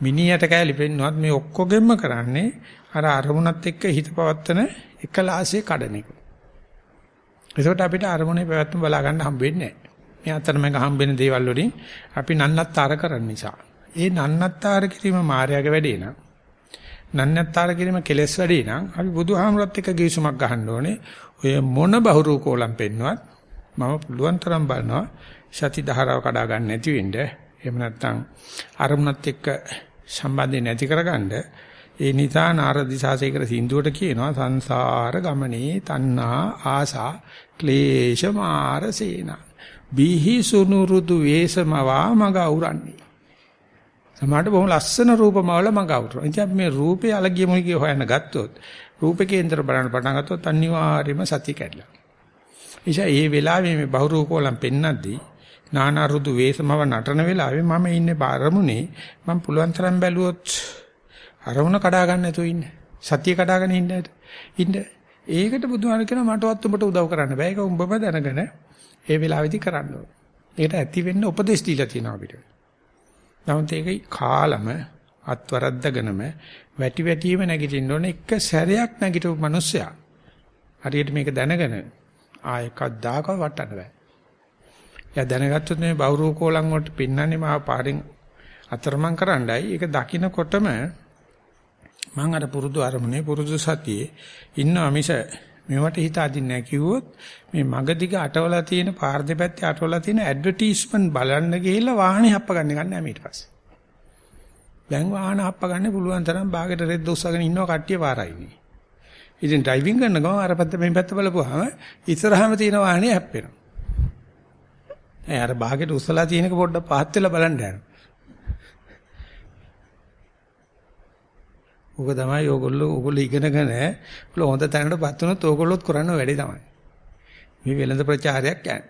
මිනියට කෑලි පෙන්නුවත් මේ ඔක්කොගෙම කරන්නේ අර අරමුණත් එක්ක හිත පවත්තන එකලාසේ කඩන එක. ඒකට අපිට අරමුණේ පැවැත්ම බලා ගන්න හම්බ වෙන්නේ නැහැ. මේ අතරමඟ හම්බෙන දේවල් වලින් අපි නන්නත්තර කරන නිසා. ඒ නන්නත්තර කිරීම මායාවේ වැඩේ නං. නන්නත්තර කිරීම කෙලස් වැඩේ නං අපි බුදුහාමුදුරත් එක්ක ගිවිසුමක් ගහන්න ඕනේ. ඔය මොන බහුරු කෝලම් පෙන්නුවත් මම පුළුවන් තරම් බලනවා සති ධාරාව කඩා ගන්න නැති වෙන්න. එහෙම නැත්නම් අරමුණත් එක්ක සම්බන්ධය නැති කරගන්න ඒ නිසා නාරද දිසාසේකර සින්දුවට කියනවා සංසාර ගමනේ තණ්හා ආසා ක්ලේශ මාරසේන බිහි සුනු රුදු වේසමවා මග අවරන්නේ සමහරට බොහොම ලස්සන රූපමවල මග අවුරුන. ඉතින් අපි මේ රූපේ අලගිය මොලගිය හොයන්න ගත්තොත් රූපේ කේන්දර බලන්න පටන් ගත්තොත් අනිවාර්යයෙන්ම සතිය කැඩලා. එيشා මේ වෙලාවේ මේ බහුරූපෝලම් පෙන්නද්දී නානා රුදු වේසමව නටන වෙලාවේ මම ඉන්නේ බාරමුණේ මම පුළුවන් තරම් බැලුවොත් අරමුණ කඩා ගන්න නැතුව ඉන්න. සතිය කඩාගෙන ඉන්න ඉන්න. ඒකට බුදුහාම කියනවා මටවත් උඹට උදව් කරන්න බෑ. ඒක උඹම දැනගෙන ඒ වෙලාවේදී කරන්න ඕන. ඒකට ඇති වෙන්න උපදෙස් දීලා තියෙනවා අපිට. නමුත් ඒක කාලම අත්වරද්දගෙනම වැටි වැටිම නැගිටින්න ඕනේ එක සැරයක් නැගිටපු මිනිස්සයා. හරියට මේක දැනගෙන ආයකක් දාකව වටන්න බෑ. එයා දැනගත්තොත් මේ බෞරෝ කෝලම් වලට පින්නන්නේ මහා පාරෙන් අතරමං කරන්නයි ඒක දකින්නකොටම මම අර පුරුදු අරමුණේ පුරුදු සතියේ ඉන්නවා මිස මේවට හිත අදින්නේ නැහැ කිව්වොත් මේ මග දිග අටවලා තියෙන පාර දෙපැත්තේ අටවලා තියෙන ඇඩ්වර්ටයිස්මන්ට් බලන්න ගිහිල්ලා වාහනේ හප්ප ගන්න ගන්න නැහැ ඊට පස්සේ. දැන් වාහන හප්ප ගන්න පුළුවන් තරම් බාගෙට රෙද්ද උස්සගෙන ඉන්නව කට්ටිය පාරයිනේ. ඉතින් ඩ්‍රයිවිං කරන ගමන් අර පැත්ත මේ පැත්ත බලපුවාම ඉස්සරහම තියෙන වාහනේ හැප්පෙනවා. ඒ අර බාගෙට උස්සලා තියෙනක පොඩ්ඩක් පහත් වෙලා බලන්න යනවා. ඕක තමයි ඕගොල්ලෝ ඕගොල්ලෝ ඉගෙනගෙන ඔයගොල්ලෝ හොඳ තැනකටපත් වුණොත් ඕගොල්ලොත් කරන්න වැඩි තමයි. මේ වෙළඳ ප්‍රචාරයක් යන්නේ.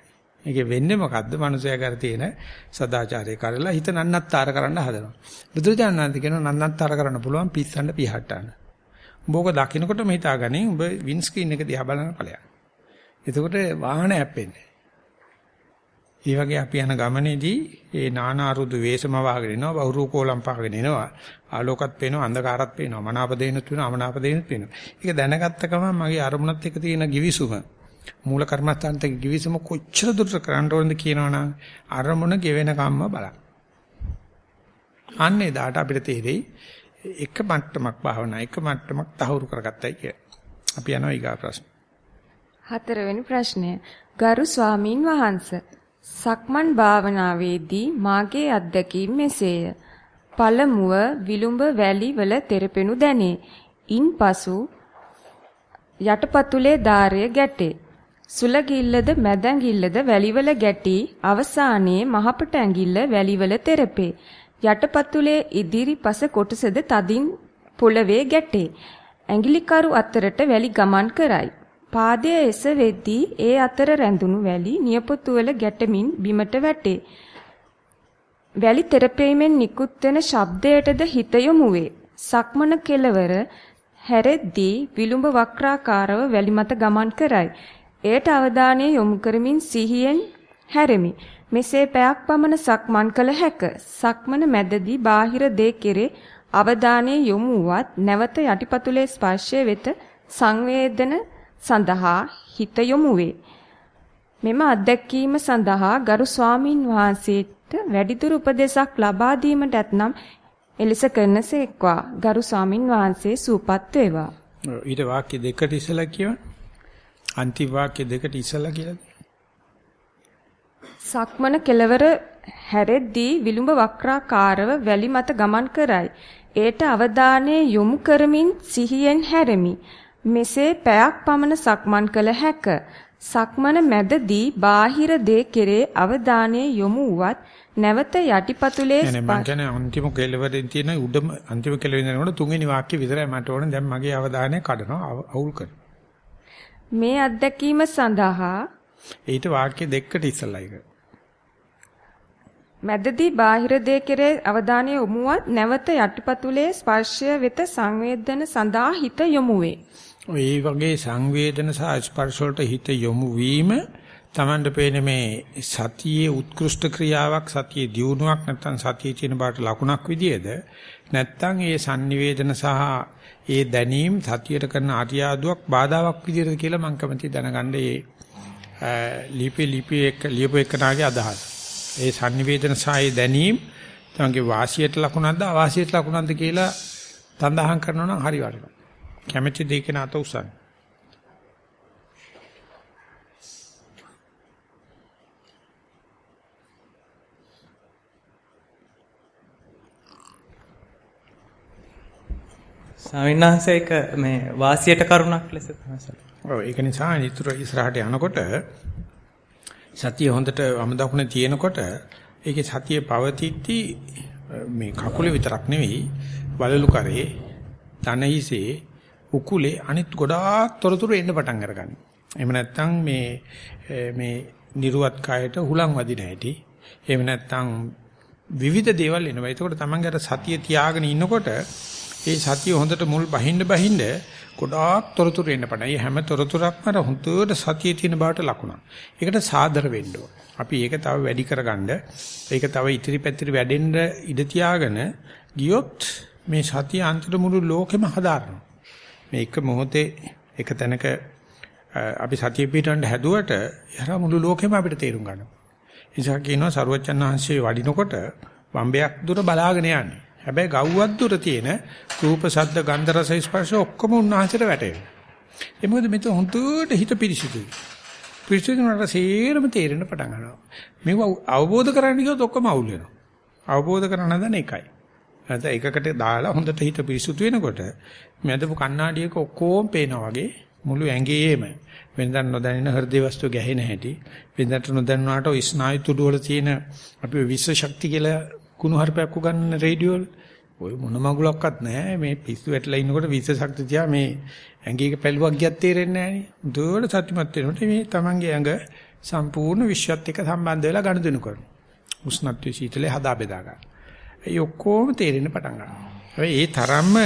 ඒකේ වෙන්නේ මොකද්ද? මනුස්සයා තියෙන සදාචාරය කරලා හිත නන්නත්තර කරන්න හදනවා. බුදුරජාණන් වහන්සේ කියනවා නන්නත්තර කරන්න පුළුවන් පිස්සන්න පිහට්ටන්න. උඹ ඕක දකින්නකොට මේ හිතාගන්නේ උඹ වින් ස්ක්‍රීන් එක දිහා බලන ඵලයක්. එතකොට වාහන ඇප්පෙන්නේ. ඒ වගේ අපි යන ගමනේදී ඒ නානා රුදු වේසම වාගෙන එනවා බහුරු කෝලම් පාගෙන එනවා ආලෝකත් පේනවා අන්ධකාරත් පේනවා මනාප දෙයිනුත් වෙනවා අමනාප දෙයිනුත් වෙනවා ඒක දැනගත්ත ගමන් මගේ අරමුණත් එක්ක තියෙන givisuma මූල කර්මස්ථානත් එක්ක givisuma කොච්චර දුරට කරන්න ඕනද කියනවනම් අරමුණ ගෙවෙන කම්ම බලන්න අන්නේ දාට අපිට තේරෙයි එක මට්ටමක් භාවනා එක මට්ටමක් තහවුරු කරගත්තයි කිය. අපි යනවා ඊගා ප්‍රශ්න. හතරවෙනි ප්‍රශ්නය. ගරු ස්වාමින් වහන්සේ සක්මන් භාවනාවේදී මාගේ අත්දැකීම් මෙසේය. පළමුව විලුඹ වැලි වල තෙරපෙනු දැනේ. ඉන්පසු යටපතුලේ ධාරය ගැටේ. සුලගිල්ලද මැදැඟිල්ලද වැලිවල ගැටි අවසානයේ මහපට ඇඟිල්ල වැලිවල තෙරපේ. යටපතුලේ ඉදිරිපස කොටසද තදින් පොළවේ ගැටේ. ඇඟිලිකරු අතරට වැලි ගමන් කරයි. පාදයේ එස වෙද්දී ඒ අතර රැඳුණු වැලි නියපොතු වල ගැටමින් බිමට වැටේ. වැලි තෙරපීමෙන් නිකුත් වෙන ශබ්දයටද හිත යොමු වේ. සක්මන කෙලවර හැරෙද්දී විලුඹ වක්‍රාකාරව වැලි මත ගමන් කරයි. එයට අවධානය යොමු කරමින් සිහියෙන් හැරෙමි. මෙසේ පැයක් පමණ සක්මන් කළ හැක. සක්මන මැදදී බාහිර දේ කෙරේ අවධානය යොමු වුවත් නැවත යටිපතුලේ ස්පර්ශය වෙත සංවේදන සඳහා හිත යොමු වේ. මෙම අත්දැකීම සඳහා ගරු ස්වාමින් වහන්සේට වැඩිදුර උපදේශක් ලබා දීමට ඇතනම් එලෙස කරනසේක්වා ගරු ස්වාමින් වහන්සේ සූපත් වේවා. ඊට වාක්‍ය දෙකට ඉස්සලා කියව. අන්තිම වාක්‍ය දෙකට ඉස්සලා කියලා. සක්මන කෙලවර හැරෙද්දී විලුඹ වක්‍රාකාරව වැලි මත ගමන් කරයි. ඒට අවධානය යොමු කරමින් සිහියෙන් හැරෙමි. මෙසේ පැයක් පමණ සක්මන් කළ හැක. සක්මන මැදදී බාහිර දේ කෙරේ අවධානය යොමු වුවත් නැවත යටිපතුලේ නෑ මම කියන්නේ අන්තිම කෙළවරෙන් තියෙන උඩම අන්තිම කෙළවරෙන් යනකොට තුන්වෙනි වාක්‍ය විතරයි මට ඕනේ. දැන් මගේ අවධානය කඩනවා අවුල් කරනවා. මේ අත්දැකීම සඳහා ඊට වාක්‍ය දෙකකට ඉස්සලා එක මැදදී බාහිර දේ කෙරේ අවධානය යොමුවත් නැවත යටිපතුලේ ස්පර්ශය වෙත සංවේදන සඳහා හිත යොමු වේ ඒ වගේ සංවේදන සහ ස්පර්ශ වලට හිත යොමු වීම Tamanට පේන මේ සතියේ උත්කෘෂ්ඨ ක්‍රියාවක් සතියේ දියුණුවක් නැත්නම් සතියේ තියෙන බාට ලකුණක් විදියද නැත්නම් ඒ sannivedana සහ ඒ දැනීම් සතියට කරන ආර්යාදුවක් බාධාවක් විදියද කියලා මම කැමති දැනගන්න ඒ ලිපි ලිපි එක ලියපු එකනාගේ අදහස. ඒ sannivedana සහ ඒ දැනීම් තමන්ගේ වාසියට ලකුණක්ද අවාසියට ලකුණක්ද කියලා තඳහන් කරනවා නම් හරි වටිනවා. කැමැති දෙයක නැත උසන්. ස්වාමින්වහන්සේක මේ වාසියට කරුණක් ලෙස තමයි. ඔව් ඒක නිසා නිතර ඉස්සරහට යනකොට සතිය හොඳට වම දකුණ තියෙනකොට ඒකේ සතිය පවතිද්දී මේ කකුලේ විතරක් නෙවෙයි වලලු කරේ තනහිසේ උකුලේ අනිත් ගොඩාක් තොරතුරු එන්න පටන් අරගන්න. එහෙම නැත්නම් මේ මේ නිර්වත් කායට හුලං වදින හැටි. එහෙම නැත්නම් විවිධ දේවල් එනවා. ඒකෝට තමන්ගේ අර සතිය තියාගෙන ඉන්නකොට ඒ සතිය හොඳට මුල් බහින්න බහින්න ගොඩාක් තොරතුරු එන්න පටන්. මේ හැම තොරතුරක්ම අර හොඳට සතියේ තියෙන බවට ලකුණක්. ඒකට සාදර වෙන්න අපි ඒක තව වැඩි කරගන්න, ඒක තව ඉතිරි පැතිරි වැඩෙන්න ඉඩ තියාගෙන ගියොත් මේ සතිය අන්තිම මුළු ලෝකෙම හදාරනවා. මේ එක මොහොතේ එක තැනක අපි සතිය පිටවන්න හැදුවට යර මුළු ලෝකෙම අපිට තේරුම් ගන්නවා. නිසා කියනවා සරුවච්චන් වහන්සේ වඩිනකොට වම්බයක් දුර බලාගෙන යන්නේ. හැබැයි ගව්වක් දුර තියෙන රූප ශබ්ද ගන්ධ රස ස්පර්ශ ඔක්කොම උන්වහන්සේට වැටෙනවා. ඒ මොකද මෙතන හුදුට හිත පිරිසිදුයි. පිරිසිදු වුණාට සේරම තේරෙන්න පටන් ගන්නවා. මේව අවබෝධ කරගන්න ගියොත් ඔක්කොම අවුල් වෙනවා. අවබෝධ කරගන්න හදන එකයි. නැත්නම් එකකට දාලා හොඳට හිත පිරිසුදු වෙනකොට මැදපු කණ්ණාඩියක ඔක්කොම පේනවා වගේ මුළු ඇඟේම. වෙනදා නොදැනෙන හෘද වස්තු ගැහෙන හැටි වෙනදාට නොදැන්නාට ඔය ස්නායු තුඩු වල තියෙන අපි විශ්ව ශක්තිය කියලා කුණු හarpයක් උගන්වන රේඩියෝ වල. ඔය මොන මගුලක්වත් නැහැ. මේ පිස්සු වැටලා ඉන්නකොට විශ්ව ශක්තිය තියා මේ ඇඟේක පැලුවක් ගියක් තේරෙන්නේ නැහැ නේ. දුවට සත්‍යමත් වෙනකොට මේ තමන්ගේ ඇඟ සම්පූර්ණ විශ්වත් එක්ක සම්බන්ධ වෙලා ගනුදෙනු කරනවා. උෂ්ණත්වයේ සීතලේ හදා බෙදා ගන්න. ඒ ඔක්කොම තේරෙන්න පටන් ගන්නවා. හැබැයි ඒ තරම්ම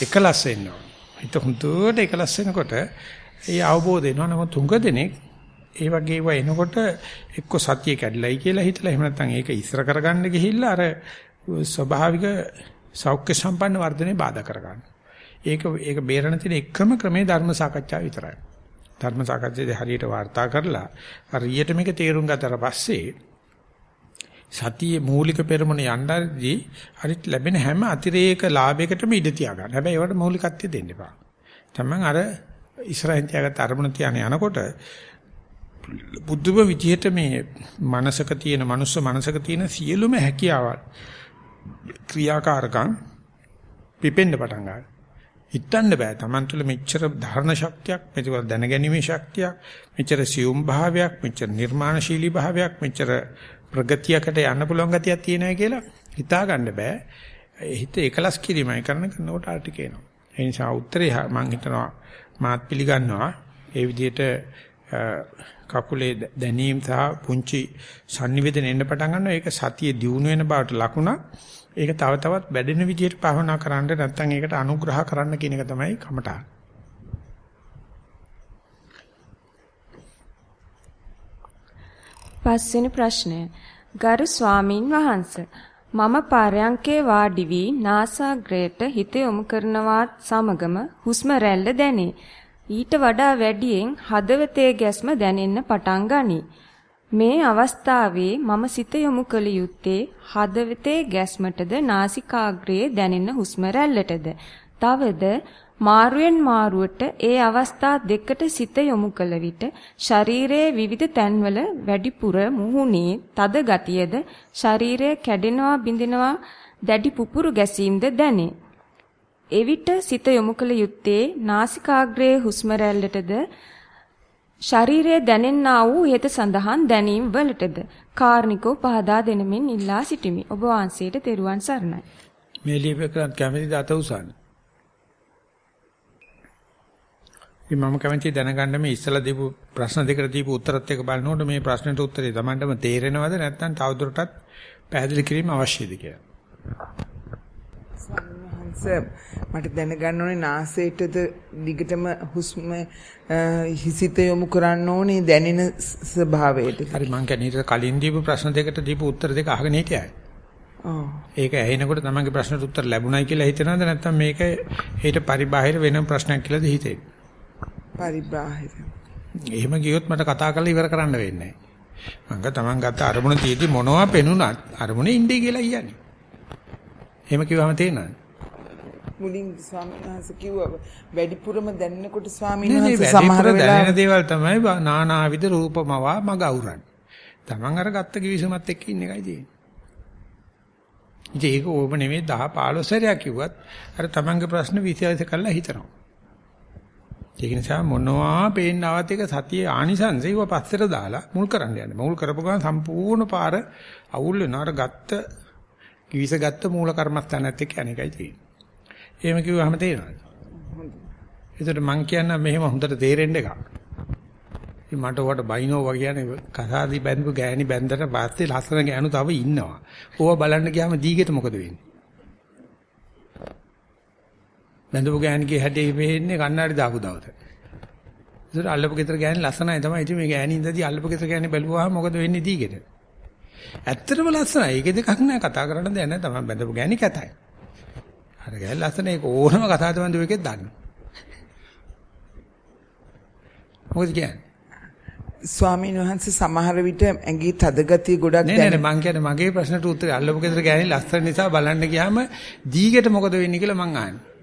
එකලස් වෙනවා. හිත හුදුට එකලස් වෙනකොට ඒ අවබෝධ වෙනවා. නමුත් තුඟ දෙනෙක් ඒ වගේ ඒවා එනකොට එක්ක සතිය කැඩලයි කියලා හිතලා එහෙම නැත්නම් ඒක ඉස්සර කරගන්න ගිහිල්ලා අර ස්වභාවික සෞඛ්‍ය සම්පන්න වර්ධනේ බාධා කරගන්න. ඒක ඒක බේරණ තියෙන එකම ක්‍රමේ ධර්ම සාකච්ඡාව විතරයි. ධර්ම සාකච්ඡාවේ හරියට වාර්තා කරලා හරියට මේක තේරුම් ගතට පස්සේ සතියේ මූලික පෙරමුණ යන්නදී හරිත් ලැබෙන හැම අතිරේක ලාභයකටම ඉඩ තියා ගන්න. හැබැයි ඒවට මූලිකත්වය දෙන්න එපා. තමන් අර ඉස්සරහින් තියාගත්ත අරමුණ තියාන යනකොට බුද්ධම විදිහට මේ මනසක තියෙන මනුස්ස මනසක තියෙන සියලුම හැකියාවල් ක්‍රියාකාරකම් පිපෙන්න පටන් ගන්නවා. හිතන්න බෑ. Taman තුල මෙච්චර ධර්ණ ශක්තියක්, මෙච්චර දැනගැනීමේ ශක්තියක්, මෙච්චර සියුම් භාවයක්, මෙච්චර නිර්මාණශීලී භාවයක්, මෙච්චර ප්‍රගතියකට යන්න පුළුවන් ගතියක් තියෙනවා කියලා හිතා ගන්න බෑ. හිත එකලස් කිරීමයි කරන කරනකොට ආටි කියනවා. ඒ නිසා උත්තරේ මම හිතනවා මාත් පිළිගන්නවා. ඒ විදිහට කකුලේ දැනීම් සහ පුංචි sannivedana එන්න පටන් ගන්නවා. ඒක සතිය දියුණු වෙන බවට ලකුණක්. ඒක තව තවත් වැඩෙන විදිහට භාවනා කරන්න නැත්නම් ඒකට අනුග්‍රහ කරන්න කියන එක තමයි කමටහන්. පස්වෙනි ප්‍රශ්නය. ගරු ස්වාමින් වහන්සේ මම පාරයන්කේ වාඩි වී නාසාග්‍රයට හිත යොමු කරනවත් සමගම හුස්ම රැල්ල දැනේ. ඊට වඩා වැඩියෙන් හදවතේ ගැස්ම දැනෙන්න පටන් ගනී. මේ අවස්ථාවේ මම සිත යොමු කළ යුත්තේ හදවතේ ගැස්මටද නාසිකාග්‍රයේ දැනෙන හුස්ම රැල්ලටද. තවද මාරුවෙන් මාරුවට ඒ අවස්ථා දෙකට සිත යොමු කළ විට ශරීරයේ විවිධ තැන්වල වැඩිපුර මුහුණේ තද ගතියද ශරීරය කැඩෙනවා බිඳෙනවා දැඩි පුපුරු ගැසීම්ද දැනේ. එවිට සිත යොමු කළ යුත්තේ නාසිකාග්‍රයේ හුස්ම රැල්ලටද ශරීරයේ දැනෙන්නා වූ හේත සඳහන් දැනීම් වලටද කාර්නිකෝ පහදා දෙනමින් ඉල්ලා සිටිමි. ඔබ වහන්සේට තෙරුවන් සරණයි. මේ ලියපෙකත් කැමැතිද අත උසන්න? ඉතින් මම කැමති දැනගන්න මේ ඉස්සලා දීපු ප්‍රශ්න දෙකට දීපු උත්තරත් එක බලනකොට මේ ප්‍රශ්නෙට උත්තරේ Tamandම තේරෙනවද නැත්නම් තවදුරටත් පැහැදිලි කිරීම අවශ්‍යද කියලා. මට දැනගන්න ඕනේ නාසයටද දිගටම හුස්ම හිසිත යොමු කරන්න ඕනේ දැනෙන ස්වභාවයට. හරි මං කියන්නේ කලින් දීපු ප්‍රශ්න දෙකට දීපු උත්තර දෙක අහගෙන හිටියයි. ඒක ඇහෙනකොට තමන්ගේ ප්‍රශ්නට උත්තර ලැබුණයි කියලා හිතනවද නැත්නම් මේක ඊට පරිබාහිර වෙන ප්‍රශ්නයක් කියලාද හිතෙන්නේ? පරිබ්‍රාහිත. එහෙම ගියොත් මට කතා කරලා ඉවර කරන්න වෙන්නේ නැහැ. මං තමන් ගත්ත අරමුණ තියදී මොනවා පෙනුනත් අරමුණේ ඉන්නේ කියලා කියන්නේ. එහෙම කිව්වම තේරෙනවද? මුලින් ස්වාමීන් වහන්සේ කිව්වා වැඩිපුරම දැනෙනකොට ස්වාමීන් වහන්සේ සමහර දැනෙන දේවල් තමයි නානාවිද රූපමවා මග අවුරන්නේ. තමන් අර ගත්ත කිවිසුමත් එක්ක ඉන්න එකයි තියෙන්නේ. ඉතින් ඒක ඕම නෙමෙයි 10 15 සැරයක් කිව්වත් අර තමන්ගේ ප්‍රශ්න විශ්ලේෂ කරලා හිතනවා. ඒක නිසා මොනවා පේන්න ආවත් එක සතියේ ආනිසංසය ඒව පස්සට දාලා මුල් කරන්න යන්න. මුල් කරපු ගමන් සම්පූර්ණ පාර අවුල් වෙනවා. අර ගත්ත කිවිස ගත්ත මූල කර්මස්ථානත් එක්ක අනේකයි තියෙන්නේ. එහෙම කිව්වහම තේරෙනවද? ඒකට මං කියන්නම් මෙහෙම හොඳට තේරෙන්න එකක්. ඉතින් මට උවට බයිනෝ වගේ කියන්නේ කසාදි බැඳපු ගෑණි බැඳලා පස්සේ ලස්සන ගෑනු තව ඉන්නවා. ඕවා බලන්න ගියාම දීගෙට මොකද වෙන්නේ? බැඳපු ගෑණිගේ හැටේ වෙන්නේ කන්නාඩි දාපු දවසේ. ඒතර අල්ලපු ගෙදර ගෑණි ලස්සනයි තමයි. ඉතින් මේ ගෑණි ඉඳදී අල්ලපු ගෙදර ගෑණි බැලුවාම මොකද වෙන්නේ දීගෙට? ඇත්තටම ලස්සනයි. ඒක දෙකක් නෑ කතා කරන්න දෙයක් නෑ. තමයි බැඳපු ගෑණි කැතයි. අර ගෑල් ලස්සන ඒක ඕනම කතාවද බඳු එකෙක් දන්න. මොකද කියන්නේ? ස්වාමීන් වහන්සේ සමහර විට ඇඟේ තද ගතිය ගොඩක් දැනෙන නෑ නෑ මං කියන්නේ මගේ ප්‍රශ්නට උත්තරය අල්ලපු ගෙදර ගෑණි ලස්සන නිසා බලන්න ගියාම දීගෙට මොකද වෙන්නේ කියලා මං අහන්නේ.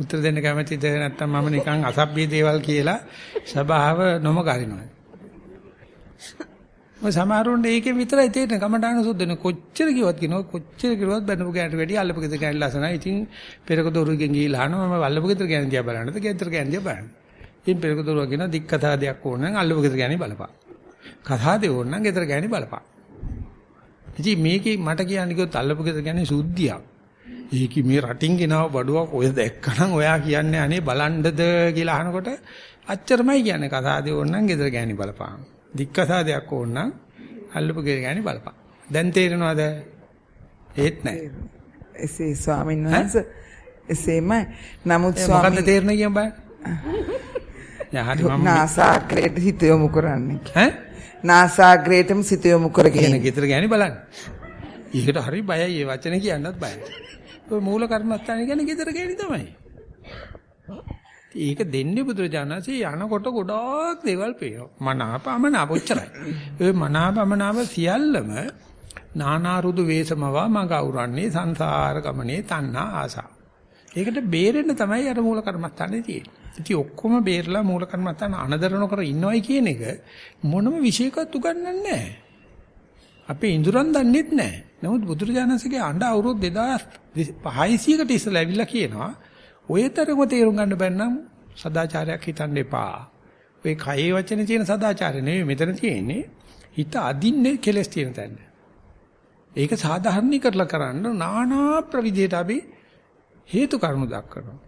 උත්තර දෙන්න කැමතිද නැත්නම් මම නිකන් අසභ්‍ය දේවල් කියලා සබාව නොමගරිනවා. මම සමහරුන්ට ඒකෙන් විතරයි තේරෙන කමඩාන සුද්ධන කොච්චර කිව්වත් කියනවා කොච්චර කිව්වත් බඳපු ගෑනට වැඩි අල්ලපු ගෙදර ගෑනි ලස්සනයි. ඉතින් පෙරක දොරුගෙන් ගිහිල්ලා අහනවා මම අල්ලපු ගෙදර ගෑනි දිහා බලන්නද ගෙදර ගෑනි දිහා බලන්න. ඉතින් පෙරක දොරුවා කියන දික් කතා දෙයක් ඕන නම් අල්ලපු ගෙදර ගෑනි බලපන්. කතා දෙක ඕන නම් ගෙදර ගෑනි බලපන්. ඉතින් මේකේ මට කියන්නේ කිව්වොත් අල්ලපු ගෙදර ගෑනි සුද්ධියක්. ඒකි මේ රටින් ගෙනාව බඩුවක් ඔය දැක්කනම් ඔයා කියන්නේ අනේ බලන්නද කියලා අහනකොට අච්චරමයි කියන්නේ කතා දෙක ඕන නම් ගෙදර ගෑනි බලපන්. දික්කසාදයක් ඕන නම් අල්ලපු ගේ ගෑණි බලපන්. දැන් තේරෙනවද? ඒත් නැහැ. එසේ ස්වාමීන් වහන්සේ එසේමයි. නමුත් මොකද්ද ස්වාමීන් තේරෙන්නේ කියන බලන්න. යා හරි මම නාසාග්‍රේට හිත යොමු කරන්නේ. ඈ නාසාග්‍රේටම සිත යොමු කරගෙන. ගෙදර ගෑණි බලන්න. ඊකට හරි බයයි මේ වචනේ කියන්නත් බයයි. ඔය මූල කර්මස්ථාන කියන්නේ ගෙදර ගෑණි තමයි. ඒක දෙන්නේ බුදුරජාණන්සේ යනකොට ගොඩාක් දේවල් පේනවා. මනාපමනාප ඔච්චරයි. ඒ මනාපමනාප සියල්ලම නානාරුදු වේසමවා මග අවරන්නේ සංසාර ගමනේ තණ්හා ආසා. ඒකට බේරෙන්න තමයි අර මූල කර්මස්ථානේ තියෙන්නේ. ඉතින් ඔක්කොම බේරලා මූල කර්මස්ථාන අනදරන කර ඉන්නවයි කියන එක මොනම විශේෂකත් උගන්වන්නේ නැහැ. අපේ ඉඳුරන් දන්නෙත් නැහැ. නමුත් බුදුරජාණන්සේගේ අඬ අවුරුදු 2600කට ඉස්සෙල්ලා ඇවිල්ලා කියනවා ඔය තරම තේරුම් ගන්න බැන්නම් සදාචාරයක් හිතන්න එපා. ඔය කයේ වචනේ තියෙන සදාචාරය නෙවෙයි මෙතන තියෙන්නේ. හිත අදින්නේ කෙලස් තියෙන තැන. ඒක සාධාරණීකරලා කරන්න নানা ප්‍රවිධයට අපි හේතු කරුණු දක්වනවා.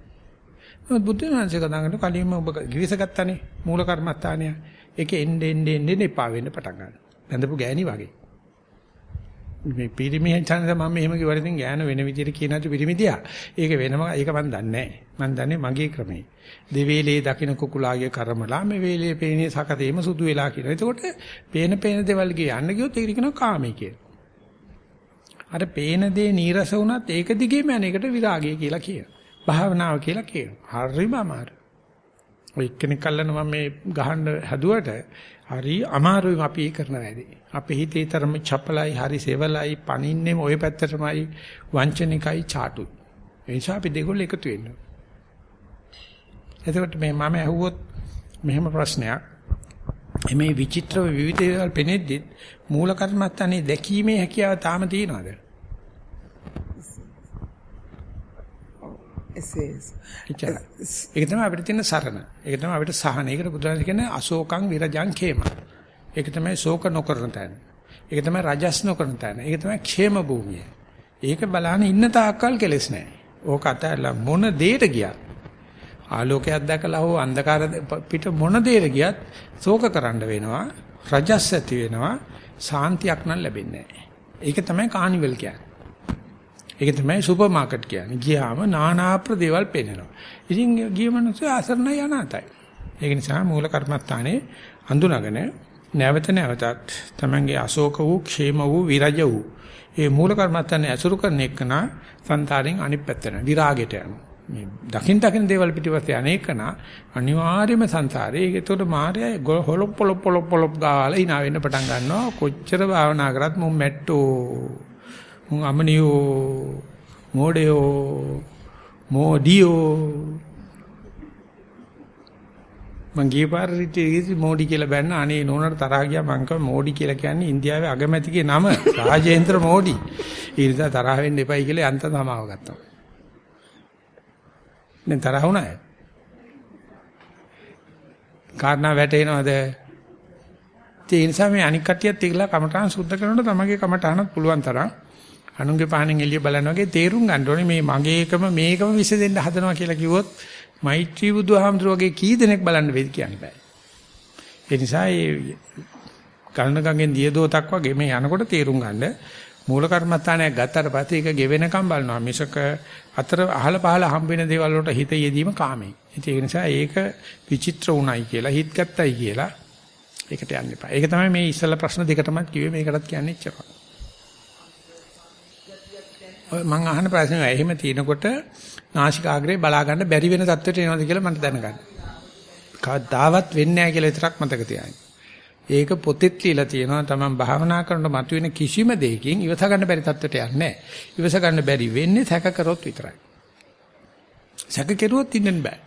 නමුත් බුද්ධ ඥානසේ කතා කරන කලින්ම ඔබ ගිවිස ගත්තානේ මූල කර්මස්ථානය. ඒකේ එන්නේ එන්නේ එන්නේ එපා වෙන්න පටන් ගන්නවා. බඳපු ගෑණි වගේ. මේ පිරිමියන් chance මම මෙහෙම කිව්වරින් ගෑන වෙන විදිහට කියනවාද පිරිමිදියා. ඒක වෙනම ඒක මම දන්නේ නැහැ. මම දන්නේ මගේ ක්‍රමේ. දෙවේලේ දකින්න කුකුලාගේ කර්මලා මේ වේලේ පේනේ සකතේම සුදු වෙලා කියනවා. එතකොට පේන පේන දේවල් ගිය යන්න ගියොත් ඒක කියනවා කාමී කියලා. අර පේන දේ නීරස වුණත් ඒක දිගේම යන එකට විරාගය කියලා කියනවා. භාවනාව කියලා කියනවා. හරිම අමාරු. ඔය එක්කෙනෙක් අල්ලන මම මේ ගහන්න හැදුවට හරි අමාරුයි අපි කරන වැඩේ. අපේ හිතේ තරම චපලයි, හරි සෙවලයි, පනින්නේ ওই පැත්තටමයි වංචනිකයි, ചാටුයි. ඒ නිසා අපි දෙකොල්ල එකතු වෙන්න. එතකොට මේ මම ඇහුවොත් මෙහෙම ප්‍රශ්නයක්. මේ විචිත්‍රව විවිධ දේවල් පෙනෙද්දි මූල කර්මස්ථානේ දැකීමේ හැකියාව තාම තියෙනවද? එසේ එච්චරයි. ඒක තමයි අපිට තියෙන සරණ. ඒක තමයි අපිට සහන. ඒකට බුදුරජාණන් කියන්නේ අශෝකං විරජං khema. ඒක තමයි ශෝක නොකරන තැන. ඒක තමයි රජස් නොකරන තැන. ඒක තමයි ക്ഷേම භූමිය. ඒක බලන්න ඉන්න තාක්කල් කෙලස් නැහැ. ඕක අතහැරලා මොන දෙයට ගියත් ආලෝකයක් දැකලා හෝ අන්ධකාර පිට මොන දෙයට ගියත් ශෝක කරන්න වෙනවා. රජස් ඇති වෙනවා. සාන්තියක් නම් ලැබෙන්නේ නැහැ. ඒක තමයි කානිවල් කියන්නේ. ඒක තමයි සුපර් මාකට් කියන්නේ. ගියාම নানা ප්‍රදේවල් පේනවා. ඉතින් ගිය මිනිස්සු ආසරණයි අනාතයි. ඒක නිසා මූල කර්මස්ථානේ අඳුනගෙන නැවත නැවතත් තමන්ගේ අශෝක වූ, ക്ഷേම වූ, විරජ වූ ඒ මූල කර්මස්ථානේ ඇසුරු කරන එකන සංතාරෙන් අනිත් පැත්තට විරාගයට යනවා. මේ දකින් දකින් දේවල් පිටිපස්සේ අනේකන අනිවාර්යම සංසාරේ. ඒකට මායя හොලොප් පොලොප් පොලොප් පොලොප් ගාලා ඉනාවෙන්න පටන් ගන්නවා. කොච්චර භාවනා කරත් මුම් මැට්ටෝ මුන් අමනියෝ මෝඩයෝ මෝඩියෝ. මං ගිය පාර රිටි මෝඩි කියලා බැන්න අනේ නෝනට තරහා ගියා. මං කව මෝඩි කියලා කියන්නේ ඉන්දියාවේ අගමැතිගේ නම රාජේන්ද්‍ර මෝඩි. ඒ නිසා තරහ වෙන්න එපයි කියලා යන්ත සමාව ගත්තා. දැන් තරහ වුණාද කාරණා වැටේනවද ඒ නිසා මේ අනික් කට්ටියත් ඒකලා කමඨාන් සුද්ධ කරනකොට තමගේ කමඨානත් පුළුවන් තරම් අනුන්ගේ පහනෙන් එළිය බලන වගේ තේරුම් ගන්න ඕනේ මේ මගේ එකම මේකම විසඳෙන්න හදනවා කියලා කිව්වොත් මෛත්‍රී බුදුහාමුදුරුවෝ කී දෙනෙක් බලන්න වෙයිද කියන්න බෑ. ඒ නිසා මේ කර්ණ ගංගෙන් දියදෝතක් වගේ මේ යනකොට තේරුම් ගන්න මූල කර්මස්ථානයක් ගත්තට පස්සේ ඒක ගෙවෙනකම් බලනවා. මිසක අතර අහල පහල හම්බ වෙන දේවල් වලට හිත යෙදීම කාමයි. ඒ නිසා ඒක විචිත්‍ර උණයි කියලා හිත ගත්තයි කියලා ඒකට යන්න එපා. ඒක තමයි මේ ඉස්සල ප්‍රශ්න දෙකටම කිව්වේ මේකටත් කියන්නේ ඉච්චපා. මම අහන ප්‍රශ්නේ එහෙම තියෙනකොට නාසිකාග්‍රේ බලා ගන්න බැරි වෙන තත්ත්වයට එනවද කියලා මට දැනගන්න. කවදාවත් වෙන්නේ නැහැ කියලා විතරක් මතක තියාගන්න. ඒක පොතෙත් කියලා තියෙනවා තමන් භාවනා කරනකොට මතුවෙන කිසිම දෙයකින් ඉවස ගන්න බැරි තත්ත්වයට යන්නේ නැහැ. ඉවස ගන්න බැරි වෙන්නේ සැක කරොත් විතරයි. සැක කෙරුවොත් ඉන්න බෑ.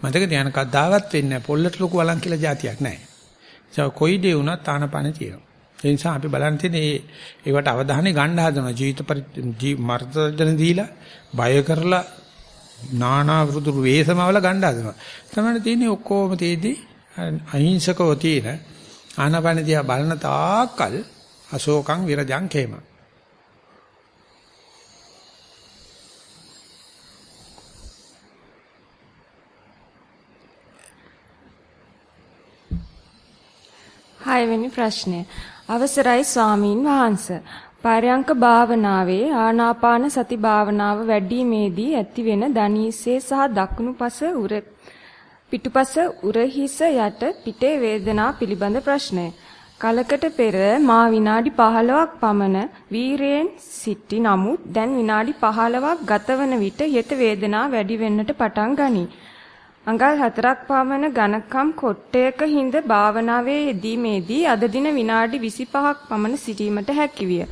මතක තියාගන්න කද්දාවත් වෙන්නේ නැහැ. පොල්ලට ලොකු වලන් කියලා જાතියක් නැහැ. ඒ කොයි දේ වුණත් ආනපන තියෙනවා. ඒ නිසා අපි බලන් තියෙන්නේ ඒවට අවධානය ගන්න හදනවා. ජීවිත මර්ධන දීලා බය කරලා නානා වෘතු වේසමවල ගන්න හදනවා. තමයි තියෙන්නේ ඔක්කොම තේදී අහිංසකව තියෙන ආනපන දිහා බලන තාක්කල් අශෝකං විරජං කේම. හයවෙනි ප්‍රශ්නය. අවසරයි ස්වාමීන් වහන්ස. පරයන්ක භාවනාවේ ආනාපාන සති භාවනාව වැඩිීමේදී ඇතිවෙන දනීසේ සහ දකුණුපස උර පිටුපස උරහිස යට පිටේ වේදනා පිළිබඳ ප්‍රශ්නය. කලකට පෙර මා විනාඩි 15ක් පමණ වීරයෙන් සිටි නමුත් දැන් විනාඩි 15ක් ගතවන විට යෙත වේදනා වැඩි වෙන්නට පටන් ගනී. අඟල් 4ක් පමණ ඝනකම් කොට්ටයක හිඳ භාවනාවේ යෙදීමේදී අද දින විනාඩි 25ක් පමණ සිටීමට හැකිවිය.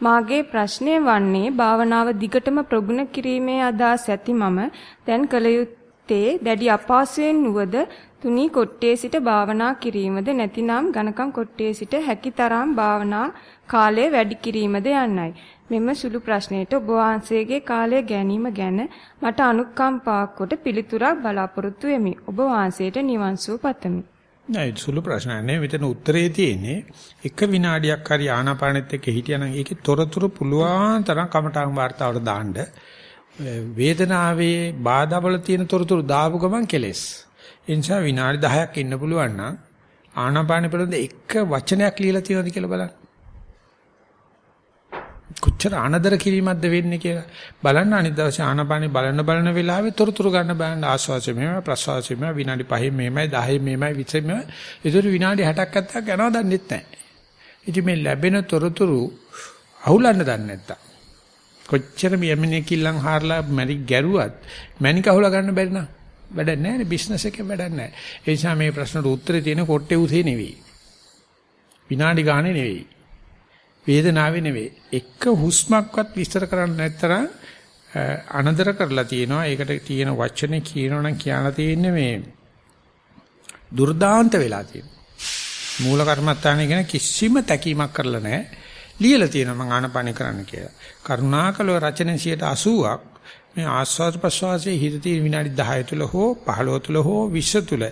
මාගේ ප්‍රශ්නය වන්නේ භාවනාව දිගටම ප්‍රගුණ කිරීමේ අදහස් ඇති මම දැන් කල යුත්තේ දැඩි අපහසුයෙන් නුවද තුනී කොට්ටේ සිට භාවනා කිරීමද නැතිනම් ඝනකම් කොට්ටේ සිට හැකිතරම් භාවනා කාලය වැඩි කිරීමද යන්නයි. මෙම සුළු ප්‍රශ්නයට ඔබ වහන්සේගේ කාලය ගැනීම ගැන මට අනුකම්පාවක් කොට පිළිතුරක් බලාපොරොත්තු වෙමි. ඔබ වහන්සේට නිවන් සුව පතමි. නෑ සුළු ප්‍රශ්න නෑ මෙතන උත්තරේ තියෙන්නේ එක විනාඩියක් හරි ආනාපානෙත් එක්ක හිටියනම් ඒකේ තොරතුරු පුළුවන් තරම් කමටහන් වார்த்தාවට දාන්න වේදනාවේ බාධාවල තියෙන තොරතුරු දාපු ගමන් කෙලෙස්. ඒ නිසා විනාඩි 10ක් ඉන්න පුළුවන් නම් ආනාපානෙ පිළිබඳ එක වචනයක් ලියලා තියෙනවද කියලා බලන්න. කොච්චර අනදර කිරීමක්ද වෙන්නේ කියලා බලන්න අනිත් දවසේ ආනපානි බලන බලන වෙලාවේ තොරතුරු ගන්න බලන්න ආස්වාසය මෙහෙම ප්‍රසවාසය මෙහෙම විනාඩි 5 මෙහෙමයි 10 මෙහෙමයි 20 මෙහෙම ඒතර විනාඩි 60ක් 70ක් යනවා දන්නෙත් නැහැ. ඉතින් මේ ලැබෙන තොරතුරු අහුලන්න දන්නේ නැත්තම් කොච්චර මෙමනේ කිල්ලන් හාරලා මැරි ගැරුවත් මැනික අහුලා ගන්න බැරි නම් වැඩක් නැහැ නේ බිස්නස් එකේ වැඩක් නැහැ. ඒ නිසා මේ ප්‍රශ්නට උත්තරේ තියෙන කොට්ටේ උසේ නෙවෙයි. විනාඩි ගානේ නෙවෙයි. වේදනාවේ නෙවෙයි. එක හුස්මක්වත් විස්තර කරන්න නැත්තරම් අනදර කරලා තියෙනවා. ඒකට තියෙන වචනේ කියනවනම් කියන්න තියෙන්නේ මේ දුර්දාන්ත වෙලා තියෙනවා. මූල කර්මත්තානේ ගැන කිසිම තැකීමක් කරලා නැහැ. ලියලා තියෙනවා මම ආනපාන කරන්න කියලා. කරුණාකලව රචනෙ 80ක් මේ ආස්වාද ප්‍රසවාසයේ හිත තියෙන විනාඩි 10 තුල හෝ 15 තුල හෝ 20 තුල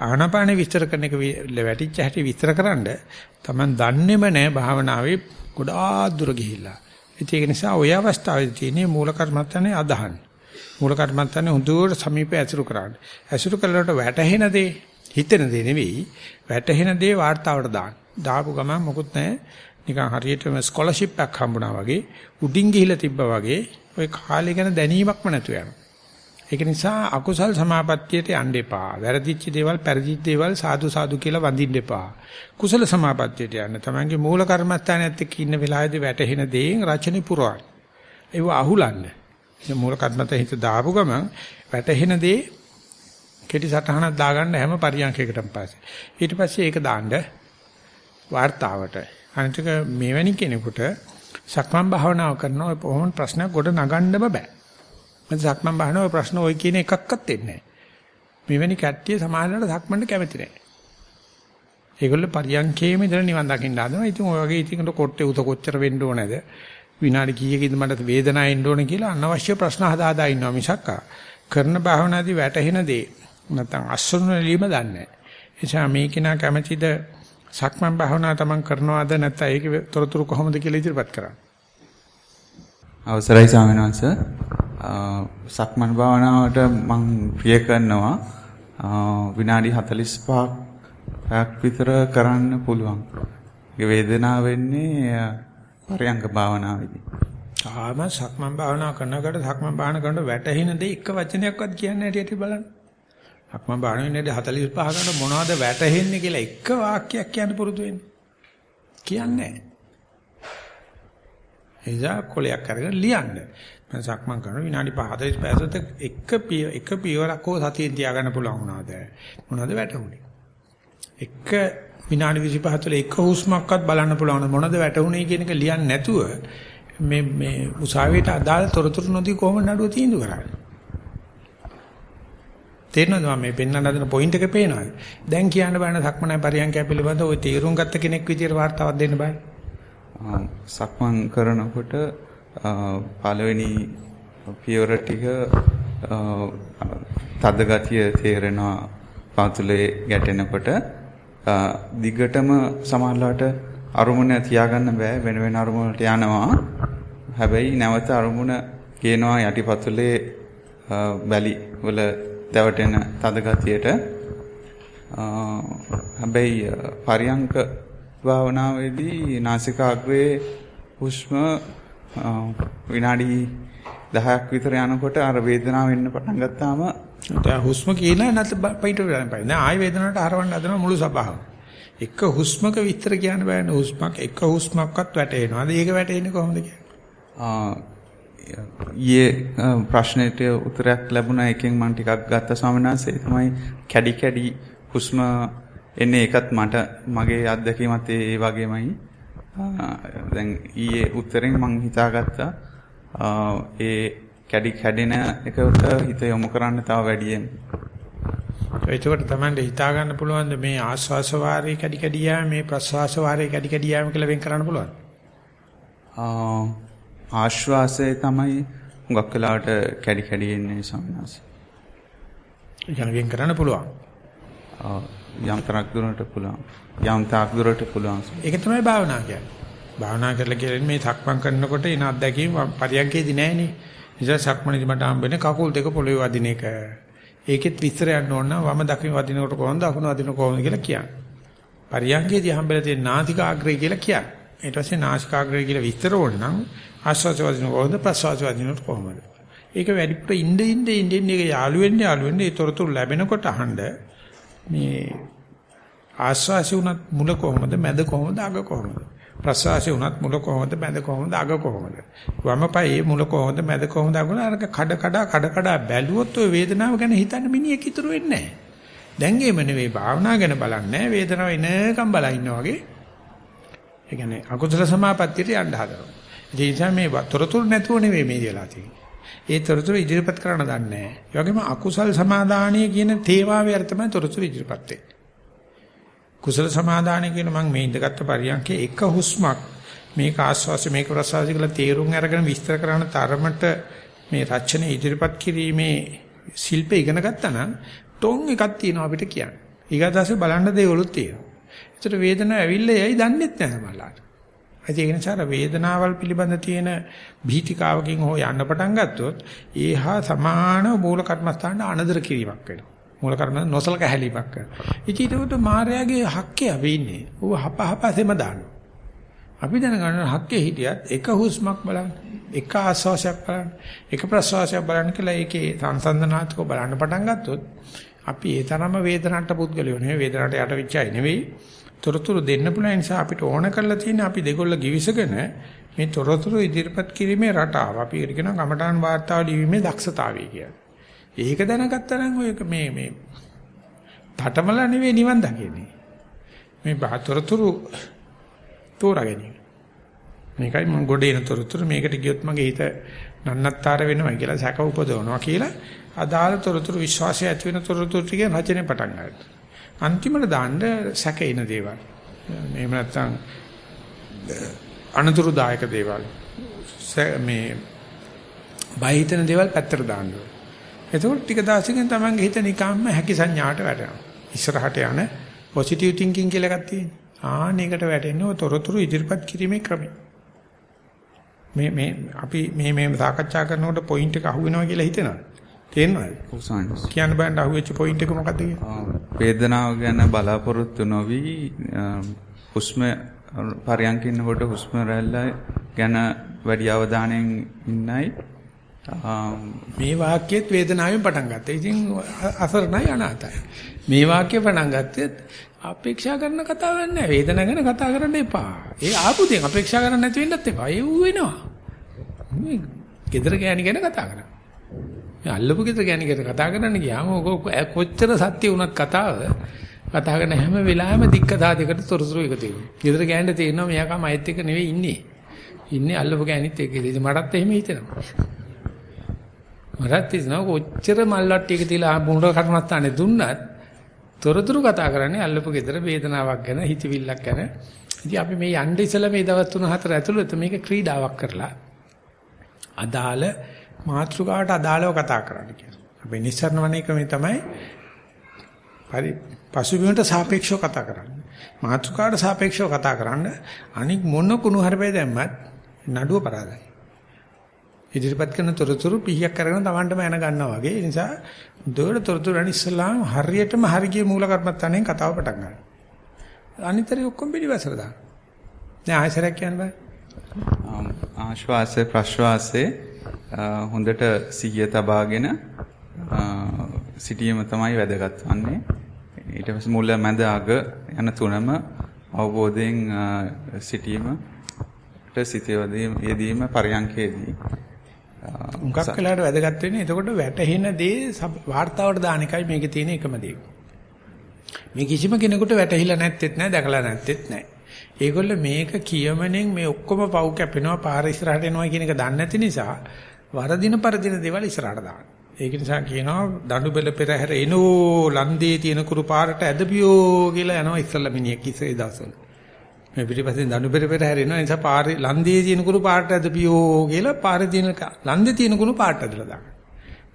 ආනාපාන විස්තර කරන එක වැටිච්ච හැටි විස්තර කරන්න Taman දන්නේම නැහැ භාවනාවේ ගොඩාක් දුර ගිහිල්ලා. ඒක නිසා ওই අවස්ථාවේදී තියෙන්නේ මූල කර්මත්තනේ අදහන්. මූල කර්මත්තනේ හුදුවට සමීප ඇසුරු කරන්න. ඇසුරු කළාට වැටහෙන දේ හිතෙන දේ නෙවෙයි වැටහෙන දේ වார்த்தාවට දාන්න. දාපු ගමන් මොකුත් නැහැ. නිකන් හරියටම ස්කෝලර්ෂිප් එකක් හම්බුණා වගේ උඩින් ගිහිලා තිබ්බා වගේ ওই කාලය ගැන දැනීමක්ම නැතු යනවා. ඒක නිසා අකුසල් සමාපත්තියට යන්න එපා. වැරදිච්ච දේවල්, පරිදිච්ච දේවල් සාදු සාදු කියලා වඳින්න එපා. කුසල සමාපත්තියට යන්න. Tamange මූල කර්මස්ථානයේත් එක්ක ඉන්න වෙලාවේදී වැටහෙන දේෙන් රචනෙ පුරවන්න. ඒව අහුලන්න. ඉතින් මූල කර්මත හිත දාපු ගමන් වැටහෙන දේ කෙටි සටහනක් දාගන්න හැම පරියන්කයකටම පස්සේ. ඊට පස්සේ ඒක දාන්න වார்த்தාවට. අනිතික මෙවැනි කෙනෙකුට සක්මන් භාවනාව කරනවා කොහොමද ප්‍රශ්නයක් ගොඩ නගන්නම බෑ. මම සක්මන් බහන ඔය ප්‍රශ්න ඔය කියන එකක්වත් එන්නේ නැහැ. මෙවැනි කට්ටිය සමාජලට සක්මන්ට කැමති නැහැ. ඒගොල්ලෝ පරියන්කේම ඉඳලා නිවන් දකින්න හදනවා. ඉතින් ඔය වගේ ඉතින් කොට්ටේ උත කොච්චර වෙන්න ඕනද? විනාඩි කීයකින්ද මට වේදනාව එන්න ඕන කියලා අනවශ්‍ය ප්‍රශ්න හදා හදා ඉන්නවා මිසක් කරන භාවනාදී වැටහෙන දේ නැත්නම් අස්සුනුලීම දන්නේ නැහැ. එනිසා මේක නා කැමැතිද සක්මන් භාවනාව තමන් කරනවද නැත්නම් ඒකේ තොරතුරු කොහොමද කියලා ඉදිරිපත් කරන්නේ? අවසරයි ස්වාමීන් වහන්සේ. සක්මන් භාවනාවට මම ප්‍රිය කරනවා විනාඩි 45ක් විතර කරන්න පුළුවන්. ඒ වේදනාව වෙන්නේ පරයන්ක භාවනාවේදී. ආම සක්මන් භාවනා කරනකොට සක්මන් භාවනා කරනකොට වැටහෙන දේ එක වචනයක්වත් කියන්නේ නැටි බලන්න. සක්මන් භාවනා වෙන්නේ 45 ගන්න මොනවද වැටහෙන්නේ කියලා එක වාක්‍යයක් කියන්න පුරුදු වෙන්න. කියන්නේ නැහැ. එදා කොලයක් අරගෙන ලියන්න. මම සක්මන් කරන විනාඩි 5 45 එක පිය එක පියවරක් හෝ සතියෙන් තියාගන්න පුළුවන් වුණාද මොනවද වැටුනේ එක විනාඩි 25 තුළ එක හුස්මක්වත් බලන්න පුළුවන් මොනවද වැටුනේ කියන එක ලියන්නේ නැතුව මේ මේ උසාවියට අදාළ තොරතුරු නොදී කොහොමද නඩුව තීන්දුව කරන්නේ තේරෙනවද මම මේ පෙන්වන්න හදන පොයින්ට් එක පේනවද? දැන් කියන්න බෑන සක්මනයි පරියන්කය පිළිබඳ ওই තීරුම් ගත්ත කෙනෙක් විදියට වார்த்தාවක් දෙන්න බෑ. සක්මන් කරනකොට පළවෙනි පියවර ටික තද ගතිය තේරෙනවා පාතුලේ ගැටෙනකොට දිගටම සමහරලාට අරමුණ තියාගන්න බෑ වෙන වෙන අරමුණට යනවා. හැබැයි නැවත අරමුණ කියනවා යටිපතුලේ බැලි වල දැවටෙන තද ගතියට ආ, හැබැයි පරියංක භාවනාවේදී නාසිකාග්‍රයේ හුස්ම විනාඩි 10ක් විතර යනකොට අර වේදනාව එන්න පටන් ගත්තාම දැන් හුස්ම කියලා නැත් පිට වෙලා බෑ. දැන් ආය වේදනාවට හරවන්න හදන මුළු සබාව. එක හුස්මක විස්තර කියන්න බෑනේ හුස්මක් එක හුස්මක්වත් වැටේනවාද? ඒක වැටෙන්නේ කොහොමද කියන්නේ? ඊයේ ප්‍රශ්නෙට උත්තරයක් ලැබුණා එකෙන් මම ටිකක් ගත්ත ස්වාමීන් වහන්සේ ඒ තමයි කැඩි කැඩි හුස්ම එන්නේ ඒකත් මට මගේ අත්දැකීමත් ඒ වගේමයි. දැන් ඊයේ උත්තරෙන් මම හිතාගත්තා ඒ කැඩි කැඩෙන එකට හිත යොමු කරන්න තව වැඩියෙන්. එතකොට තමයි හිතා ගන්න පුළුවන් මේ ආස්වාස වාරයේ කැඩි කැඩි යෑම මේ ප්‍රස්වාස වාරයේ කැඩි කැඩි යෑම කියලා වෙන් කරන්න පුළුවන්. ආශ්වාසය තමයි හුඟක් වෙලාවට කැඩි කැඩි එන්නේ ස්වාමීන් වහන්සේ. යන වෙන් කරන්න පුළුවන්. ආ, යම් තරක් දුරට පුළුවන්. යම් තාක් දුරට පුළුවන්. ඒක තමයි භාවනා කියන්නේ. භාවනා කරලා කියන්නේ මේ සක්මන් කරනකොට එන අත්දැකීම් පරියන්කේදී නැහෙනේ. නිසා සක්මණේදී මට හම්බෙන්නේ කකුල් දෙක පොළවේ වදින එක. ඒකෙත් විස්තර යන්න ඕන නම් වම දකුණ වදිනකොට කොහොමද අකුණ වදිනකොට කොහොමද කියලා කියන්නේ. පරියන්කේදී හම්බෙලා තියෙන නාසිකාග්‍රය කියලා කියන්නේ. ඊට පස්සේ නාසිකාග්‍රය කියලා විස්තර ඕන නම් ආස්වාද වදිනකොට කොහොමද ප්‍රසවාස වදිනකොට කොහොමද. ඒක වැඩිපුර ඉnde ඉnde ඉnde ඉnde යාළු වෙන්නේ යාළු වෙන්නේ ඒ තොරතුරු ලැබෙනකොට අහන්න මේ ආස්වාසි උනත් මුල කොහොමද මැද කොහොමද අග කොහොමද? ප්‍රසවාසි උනත් මුල කොහොමද මැද කොහොමද අග කොහොමද? වමපයේ මුල කොහොමද මැද කොහොමද අග අරක කඩ කඩ කඩ කඩ බැලුවොත් ඔය වේදනාව ගැන හිතන්න මිනිහෙක් ඉතුරු වෙන්නේ නැහැ. දැන් ඒම නෙවෙයි භාවනා ගැන බලන්නේ වේදනාව එනකම් බලා ඉන්නා වගේ. ඒ කියන්නේ අකුසල සමාපත්තියට යන්න හදනවා. ඒ නිසා මේ තොරතුරු නැතුව නෙවෙයි මේ වෙලා තියෙන්නේ ඒ තොරතුරු ඉදිරිපත් කරන්න දන්නේ නැහැ. ඒ වගේම අකුසල් සමාදානීය කියන තේමාවේ අර තමයි තොරතුරු ඉදිරිපත් වෙන්නේ. කුසල සමාදානීය කියන මම මේ ඉඳගත්තු පරියන්කේ එක හුස්මක් මේක ආස්වාසි මේක ප්‍රසවාසි කියලා තේරුම් අරගෙන විස්තර කරන තරමට මේ රචන ඉදිරිපත් කිරීමේ ශිල්පය ඉගෙන ගත්තා නම් ටොන් එකක් තියෙනවා අපිට කියන්න. ඊගාදාසේ බලන්න දේවලුත් තියෙනවා. ඒතර වේදනාව ඇවිල්ලා යයි දන්නෙත් නැහැ මලාට. ඒ නිසා වේදනාවල් පිළිබඳ තියෙන භීතිකාවකින් හෝ යන්න පටන් ගත්තොත් ඒහා සමාන මූල කර්මස්ථාන අනදර කිරීමක් වෙනවා. මූල කර්ම නොසලක හැලීමක් කරනවා. ඉතින් ඒකට මාර්යාගේ හක්කේ අපි ඉන්නේ. ඌ හප හපසෙම දානවා. අපි දැනගන්න හක්කේ හිටියත් එක හුස්මක් බලන්න, එක ආශ්වාසයක් බලන්න, එක ප්‍රශ්වාසයක් බලන්න කියලා ඒකේ සංසන්දනාත්මකව බලන්න පටන් ගත්තොත් අපි ඒ තරම වේදනට පුද්ගලයෝ නෙවෙයි වේදනට යට වෙච්චයි නෙවෙයි තොරතුරු දෙන්න පුළුවන් නිසා අපිට ඕන කරලා තියෙන අපි දෙගොල්ල givisගෙන මේ තොරතුරු ඉදිරිපත් කිරීමේ රටාව අපි ඒකට කියනවා කමඨාන් වාර්තාව ලිවීමේ දක්ෂතාවය කියලා. ඒක දැනගත්තා නම් ඔය මේ මේ තටමල නෙවෙයි නිවන් දකින්නේ. මේ බාතොරතුරු තෝරාගැනීම. මේකයි මම ගොඩේ එන තොරතුරු මේකට ගියොත් මගේ හිත නන්නත්තර වෙනවා කියලා සැක උපදවනවා කියලා අදාළ තොරතුරු විශ්වාසය ඇති වෙන තොරතුරු ටික රචනය පටන් ගන්නවා. අන්තිමට දාන්න සැකේන දේවල්. එහෙම නැත්නම් අනතුරුදායක දේවල්. මේ බය හිතෙන දේවල් පැත්තට දාන්න ඕනේ. එතකොට ටික දවසකින් තමන්ගේ හිත නිකම්ම හැකි සංඥාට වැටෙනවා. ඉස්සරහට යන පොසිටිව් තින්කින් කියලා එකක් තියෙනවා. ආනේකට වැටෙන්නේ තොරතුරු ඉදිරිපත් කිරීමේ ක්‍රමය. මේ මේ අපි මේ මේ සාකච්ඡා කරනකොට පොයින්ට් එක අහුවෙනවා කියලා හිතෙනවා. තේරෙනවද? උසන්ස්. කියන්න බෑන්ට අහුවෙච්ච පොයින්ට් එක මොකක්ද කියන්නේ? වේදනාව ගැන බලාපොරොත්තු නොවි හුස්ම පරයන්ක ඉන්නකොට හුස්ම රැල්ල ගැන වැඩි අවධානයෙන් ඉන්නයි මේ වාක්‍යයේත් වේදනාවෙන් පටන් ගත්තා. ඉතින් අසරණයි අනාතයි. මේ වාක්‍ය පටන් ගත්තෙත් අපේක්ෂා කරන කතාවක් නෑ. වේදනාව ගැන කතා කරන්න එපා. ඒ ආපු දේ අපේක්ෂා කරන්න නැති වෙන්නත් එපා. ඒ වෙනවා. මේ gedara ගෑණි ගැන කතා කරා. මේ අල්ලපු gedara ගෑණි ගැන කතා කරන්න ගියාම කොච්චර සත්‍ය වුණත් කතාව කතා කරන හැම වෙලාවෙම දික්කතා දෙකට තොරතුරු එකතු වෙනවා. gedara ගෑනට තේරෙනවා මෙයාකම අයත් එක නෙවෙයි ඉන්නේ. ඉන්නේ අල්ලපු ගෑනිත් එක්ක. ඉතින් මටත් එහෙම හිතෙනවා. මරත් තිස්නවා කොච්චර මල්ලට්ටියක තියලා මුණ්ඩ කර්මස්ථානේ දුන්නත් තොරතුරු කතා කරන්නේ අල්ලපු ගෙදර වේදනාවක් ගැන හිතවිල්ලක් ගැන. ඉතින් අපි මේ යන්න ඉස්සලා මේ දවස් 3-4 ඇතුළත මේක ක්‍රීඩාවක් කරලා අදාළ මාතෘකාවට අදාළව කතා කරන්න කියලා. අපි නිස්සරණ වනේ ක්‍රමේ තමයි පරි පසුබිමට සාපේක්ෂව කතා කරන්නේ. මාතෘකාවට සාපේක්ෂව කතා කරන්න අනික් මොන කුණු හරපේ දැම්මත් නඩුව පරාදයි. ඉදිරිපත් කරන තොරතුරු පිහියක් කරගෙන Tamanටම යන ගන්නවා වගේ. ඒ නිසා දෙවල තොරතුරු අනිත් ඉස්සලාම හරියටම හරිය මූල කර්මත්තානෙන් කතාව පටන් ගන්නවා. අනිතරේ ඔක්කොම පිළිවසර දාන්න. දැන් ආයසරයක් කියන්න බෑ. ආශ්වාසය ප්‍රශ්වාසයේ හොඳට සිහිය තබාගෙන සිටීම තමයි වැදගත් වන්නේ. ඊට පස්සේ මුල මැද අග යන තුනම අවබෝධයෙන් සිටීමට සිතේවදී යෙදීම පරියන්කේදී උඟක් වෙලාවට වැදගත් වෙන්නේ එතකොට වැටහෙන දේ වාර්තාවට දාන එකයි මේකේ තියෙන එකම දේ. මේ කිසිම කෙනෙකුට වැටහිලා නැත්තේත් නැහැ දැකලා නැත්තේත් නැහැ. ඒගොල්ල මේක කියමනෙන් මේ ඔක්කොම පව් කැපෙනවා පාර ඉස්සරහට එනවා කියන එක දන්නේ නැති නිසා වරදින පරදින දේවල් ඉස්සරහට දානවා. ඒක නිසා කියනවා දඬු බෙල පෙරහැර එනෝ ලන්දේ තියෙන කුරු පාරට ඇදපියෝ කියලා යනවා ඉස්සල්ලා මිනිහෙක් ඉස්සේ දවස්වල. මේ පිටිපස්සෙන් දඬු බෙල පෙරහැර එනවා නිසා පාරේ ලන්දේ තියෙන කුරු පාරට ඇදපියෝ කියලා පාරේ තියෙන ලන්දේ තියෙන කුරු පාරට ඇදලා දානවා.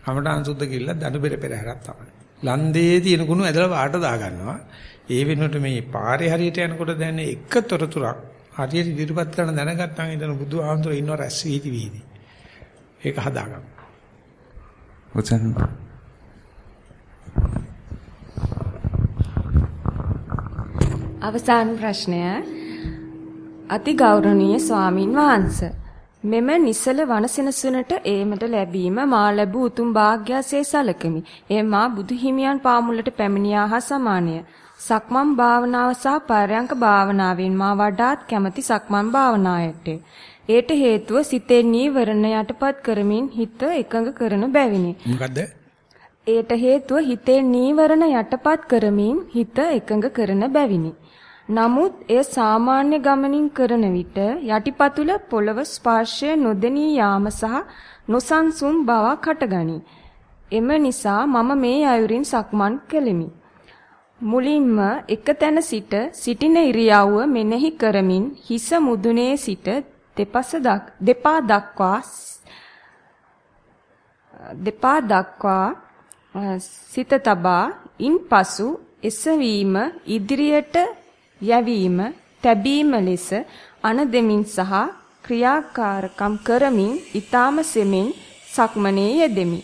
කමටහන් සුද්ධ කිල්ල දඬු බෙල පෙරහැරක් තමයි. ලන්දේ තියෙන කුණු ඇදලා වාට දා ගන්නවා. ඒ වෙනුවට මේ පාරේ හරියට යනකොට දැනෙන එක තොරතුරක් හරියට ඉදිරිපත් කරන දැනගත්තාම ඉතන බුදුහාමුදුර ඉන්නව රැස් වීදි වීදි. ඒක හදාගන්න. උත්සන්න. අවසාන ප්‍රශ්නය අති ගෞරවනීය ස්වාමින් වහන්සේ මෙම නිසල වනසෙනසුනට ඒමට ලැබීම මා ලැබූ උතුම් වාග්යසේ සලකමි. එය මා බුදු හිමියන් පාමුලට පැමිණියා හා සමානය. සක්මන් භාවනාව සහ පරයන්ක භාවනාවෙන් මා වඩාත් කැමති සක්මන් භාවනාවට. ඒට හේතුව සිතේ නීවරණ යටපත් කරමින් හිත එකඟ කරන බැවිනි. මොකද්ද? ඒට හේතුව හිතේ නීවරණ යටපත් කරමින් හිත එකඟ කරන බැවිනි. නමුත් එය සාමාන්‍ය ගමනින් කරන විට යටිපතුල පොළව ස්පර්ශය නොදෙනී යාම සහ නොසන්සුන් බවක් හටගනී. එම නිසා මම මේ අයුරින් සක්මන් කෙලිමි. මුලින්ම එක තැන සිට සිටින ඉරියව්ව මෙනෙහි කරමින් හිස මුදුනේ සිට දෙපස දෙපා දක්වා දෙපා දක්වා සිත තබා ඉන්පසු එසවීම ඉදිරියට යැවීම තැබීම ලෙස අන දෙමින් සහ ක්‍රියාකාරකම් කරමින් ඊ타ම සෙමින් සක්මනේ යෙදෙමි.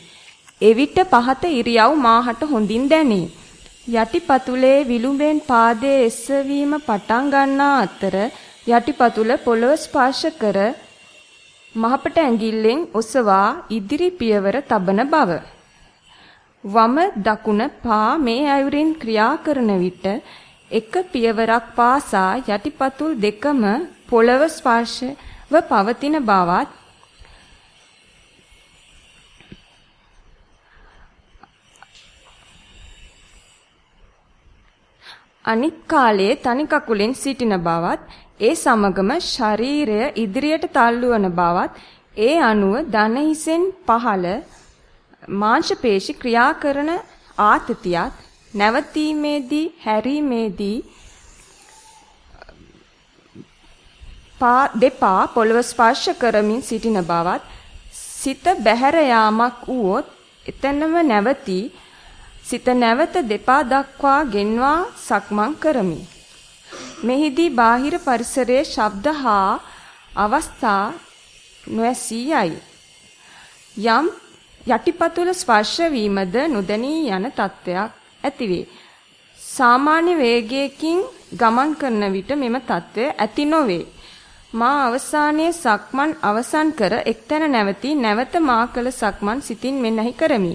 එවිට පහත ඉරියව් මාහට හොඳින් දැනේ. යටිපතුලේ විලුඹෙන් පාදයේ එසවීම පටන් ගන්නා අතර යටිපතුල පොළව ස්පර්ශ කර මහපට ඇඟිල්ලෙන් ඔසවා ඉදිරි පියවර තබන බව. වම දකුණ පා මේ අයුරින් ක්‍රියා කරන විට එක පියවරක් පාසා යටිපතුල් දෙකම පොළව ස්පර්ශව පවතින බවත් අනිත් කාලයේ තනි කකුලෙන් සිටින බවත් ඒ සමගම ශරීරය ඉදිරියට තල්ලුවන බවත් ඒ අනුව දන හිසෙන් පහළ මාංශ පේශි ක්‍රියා කරන ආතතියත් නැවතීමේදී හැරීමේදී පා දෙපා පොළව ස්පර්ශ කරමින් සිටින බවත් සිත බැහැර යාමක් වුවොත් එතනම නැවතී සිත නැවත දෙපා දක්වා ගෙන්වා සක්මන් කරමි. මෙහිදී බාහිර පරිසරයේ ශබ්ද හා අවස්ථා නොඇසී යයි. යම් යටිපතුල ස්පර්ශ වීමද නොදැනී යන තත්ත්වයක් ඇතිවේ. සාමාන්‍ය වේගයකින් ගමන් කරන විට මෙම తත්වය ඇති නොවේ. මා අවසානයේ සක්මන් අවසන් කර එක්තැන නැවතී නැවත මා කළ සක්මන් සිතින් මෙනෙහි කරමි.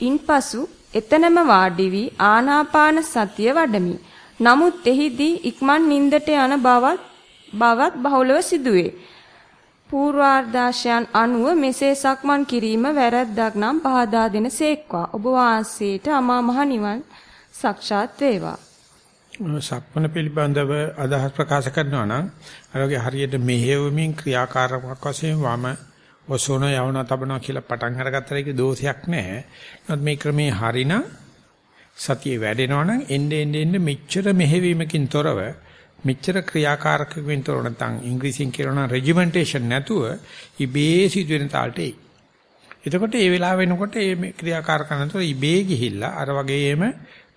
ඉන්පසු එතනම වාඩි වී ආනාපාන සතිය වඩමි. නමුත් එහිදී ඉක්මන් නින්දට යන බවත් බවත් බහුලව සිදුවේ. පූර්වාර්දාශයන් අනුව මෙසේ සක්මන් කිරීම වැරැද්දක් නම් පහදා දෙන සේක්වා. ඔබ වහන්සේට අමා මහ නිවන් සක්ෂාත් වේවා. සක්මන පිළිබඳව අදහස් ප්‍රකාශ කරනවා නම් අරගේ හරියට මෙහෙවමින් ක්‍රියාකාරකමක් වශයෙන් වම ඔසෝන යවන තබනවා කියලා පටන් අරගත්තට ඒක දෝෂයක් නැහැ. නමුත් මේ ක්‍රමේ හරිනම් සතිය වැඩෙනවා නම් එnde ende ende මෙච්චර මෙහෙවීමකින් තොරව මෙච්චර ක්‍රියාකාරකකින් තොරව නැත්නම් ඉංග්‍රීසියෙන් කියනවා රෙජිමෙන්ටේෂන් නැතුව ඉබේ සිදුවෙන තාලට එයි. එතකොට ඒ වෙලාව වෙනකොට මේ ක්‍රියාකාරකම් නැතුව ඉබේ ගිහිල්ලා අර වගේම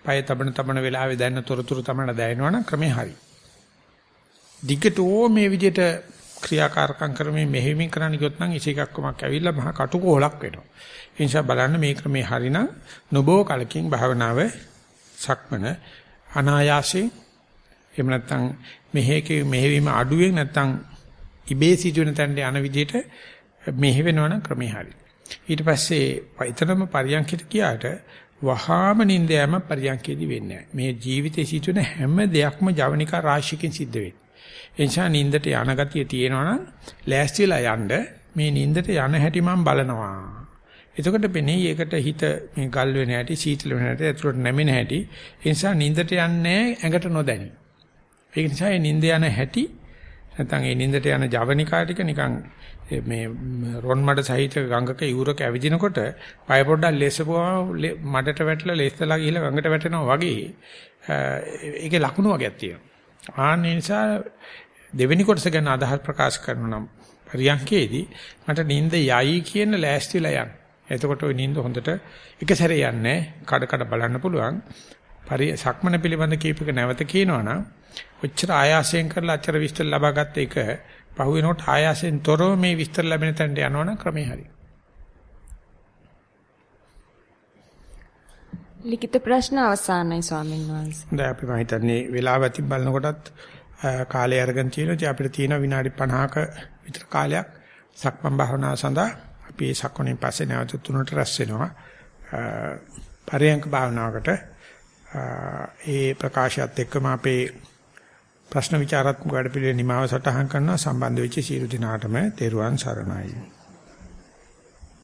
පය තබන තබන වෙලාවේ දැනන තොරතුරු තමයි දැනෙනවනම් ක්‍රමේ හරි. දිගටෝ මේ විදිහට ක්‍රියාකාරකම් කරමින් මෙහෙමින් කරන්න ගියොත් නම් ඉසිකක්කමක් ඇවිල්ලා මහා කටුකොලක් වෙනවා. ඒ නිසා බලන්න මේ ක්‍රමේ හරිනම් නොබෝ කලකින් භාවනාව සක්මන අනායාසයෙන් එහෙම නැත්නම් මෙහෙකේ මෙහෙවීම අඩුවෙන් නැත්නම් ඉබේ සිදුවෙන තැනට යන විදිහට මෙහෙ වෙනවනම් ක්‍රමේ හරි. ඊට පස්සේ ඊතරම පරියන්කිට ගියාට වහාම නින්ද යෑම පරියන්කේදී වෙන්නේ නැහැ. මේ ජීවිතේ සිදුවෙන හැම දෙයක්ම ජවනිකා රාශියකින් සිද්ධ වෙන්නේ. ඒ නිසා නින්දට යන ගතිය තියෙනවා නම් ලෑස්තිලා යන්න මේ නින්දට යන හැටි මම බලනවා. එතකොට පෙනේ ඒකට හිත මේ ගල් වෙන හැටි සීතල වෙන හැටි ඇතුළට නැමෙන හැටි ඒ නිසා නින්දට යන්නේ ඇඟට නොදැනි. ඒ නිසා මේ නින්ද යන හැටි නැත්නම් ඒ නින්දට යන ජවනිකා ටික නිකන් මේ රොන් මඩ සහිත ගඟක ඉවුරක ඇවිදිනකොට පය පොඩ්ඩක් ලෙසපුවා මඩට වැටලා ලෙස්සලා ගිහලා ගඟට වැටෙනවා වගේ ඒකේ ලකුණු වගේක් තියෙනවා. ආන්න නිසා දෙවෙනි කොටස ගැන අදහස් ප්‍රකාශ කරනවා නම් පරියන්කේදී මට නිින්ද යයි කියන ලෑස්තිලා යන්න. එතකොට ওই නිින්ද හොඳට එක සැරේ යන්නේ කඩ කඩ බලන්න පුළුවන්. පරි සක්මන පිළිබඳ කීපක නැවත කියනවනම් ඔච්චර ආයාසයෙන් කරලා අච්චර විස්තර ලබාගත්ත එක පහුවෙනකොට ආයාසයෙන් තොරව මේ විස්තර ලැබෙන තැනට යනවනම් ක්‍රමේ හරි. ලිඛිත ප්‍රශ්න අවසానයි ස්වාමීන් වහන්සේ. දැන් අපි මම හිතන්නේ වෙලාව ඇති බලනකොටත් කාලය අරගෙන තියෙනවා. ඉතින් අපිට තියෙන විනාඩි 50ක විතර කාලයක් සක්මන් භාවනාව සඳහා අපි ඒ සක්මණෙන් පස්සේ නැවත තුනට රැස් වෙනවා. පරයන්ක භාවනාවකට ඒ ප්‍රකාශයත් එක්කම අපේ ප්‍රශ්න විචාරාත්මක වැඩපිළිවෙල නිමාව සටහන් කරනවා සම්බන්ධ වෙච්ච සියලු දෙනාටම තෙරුවන් සරණයි.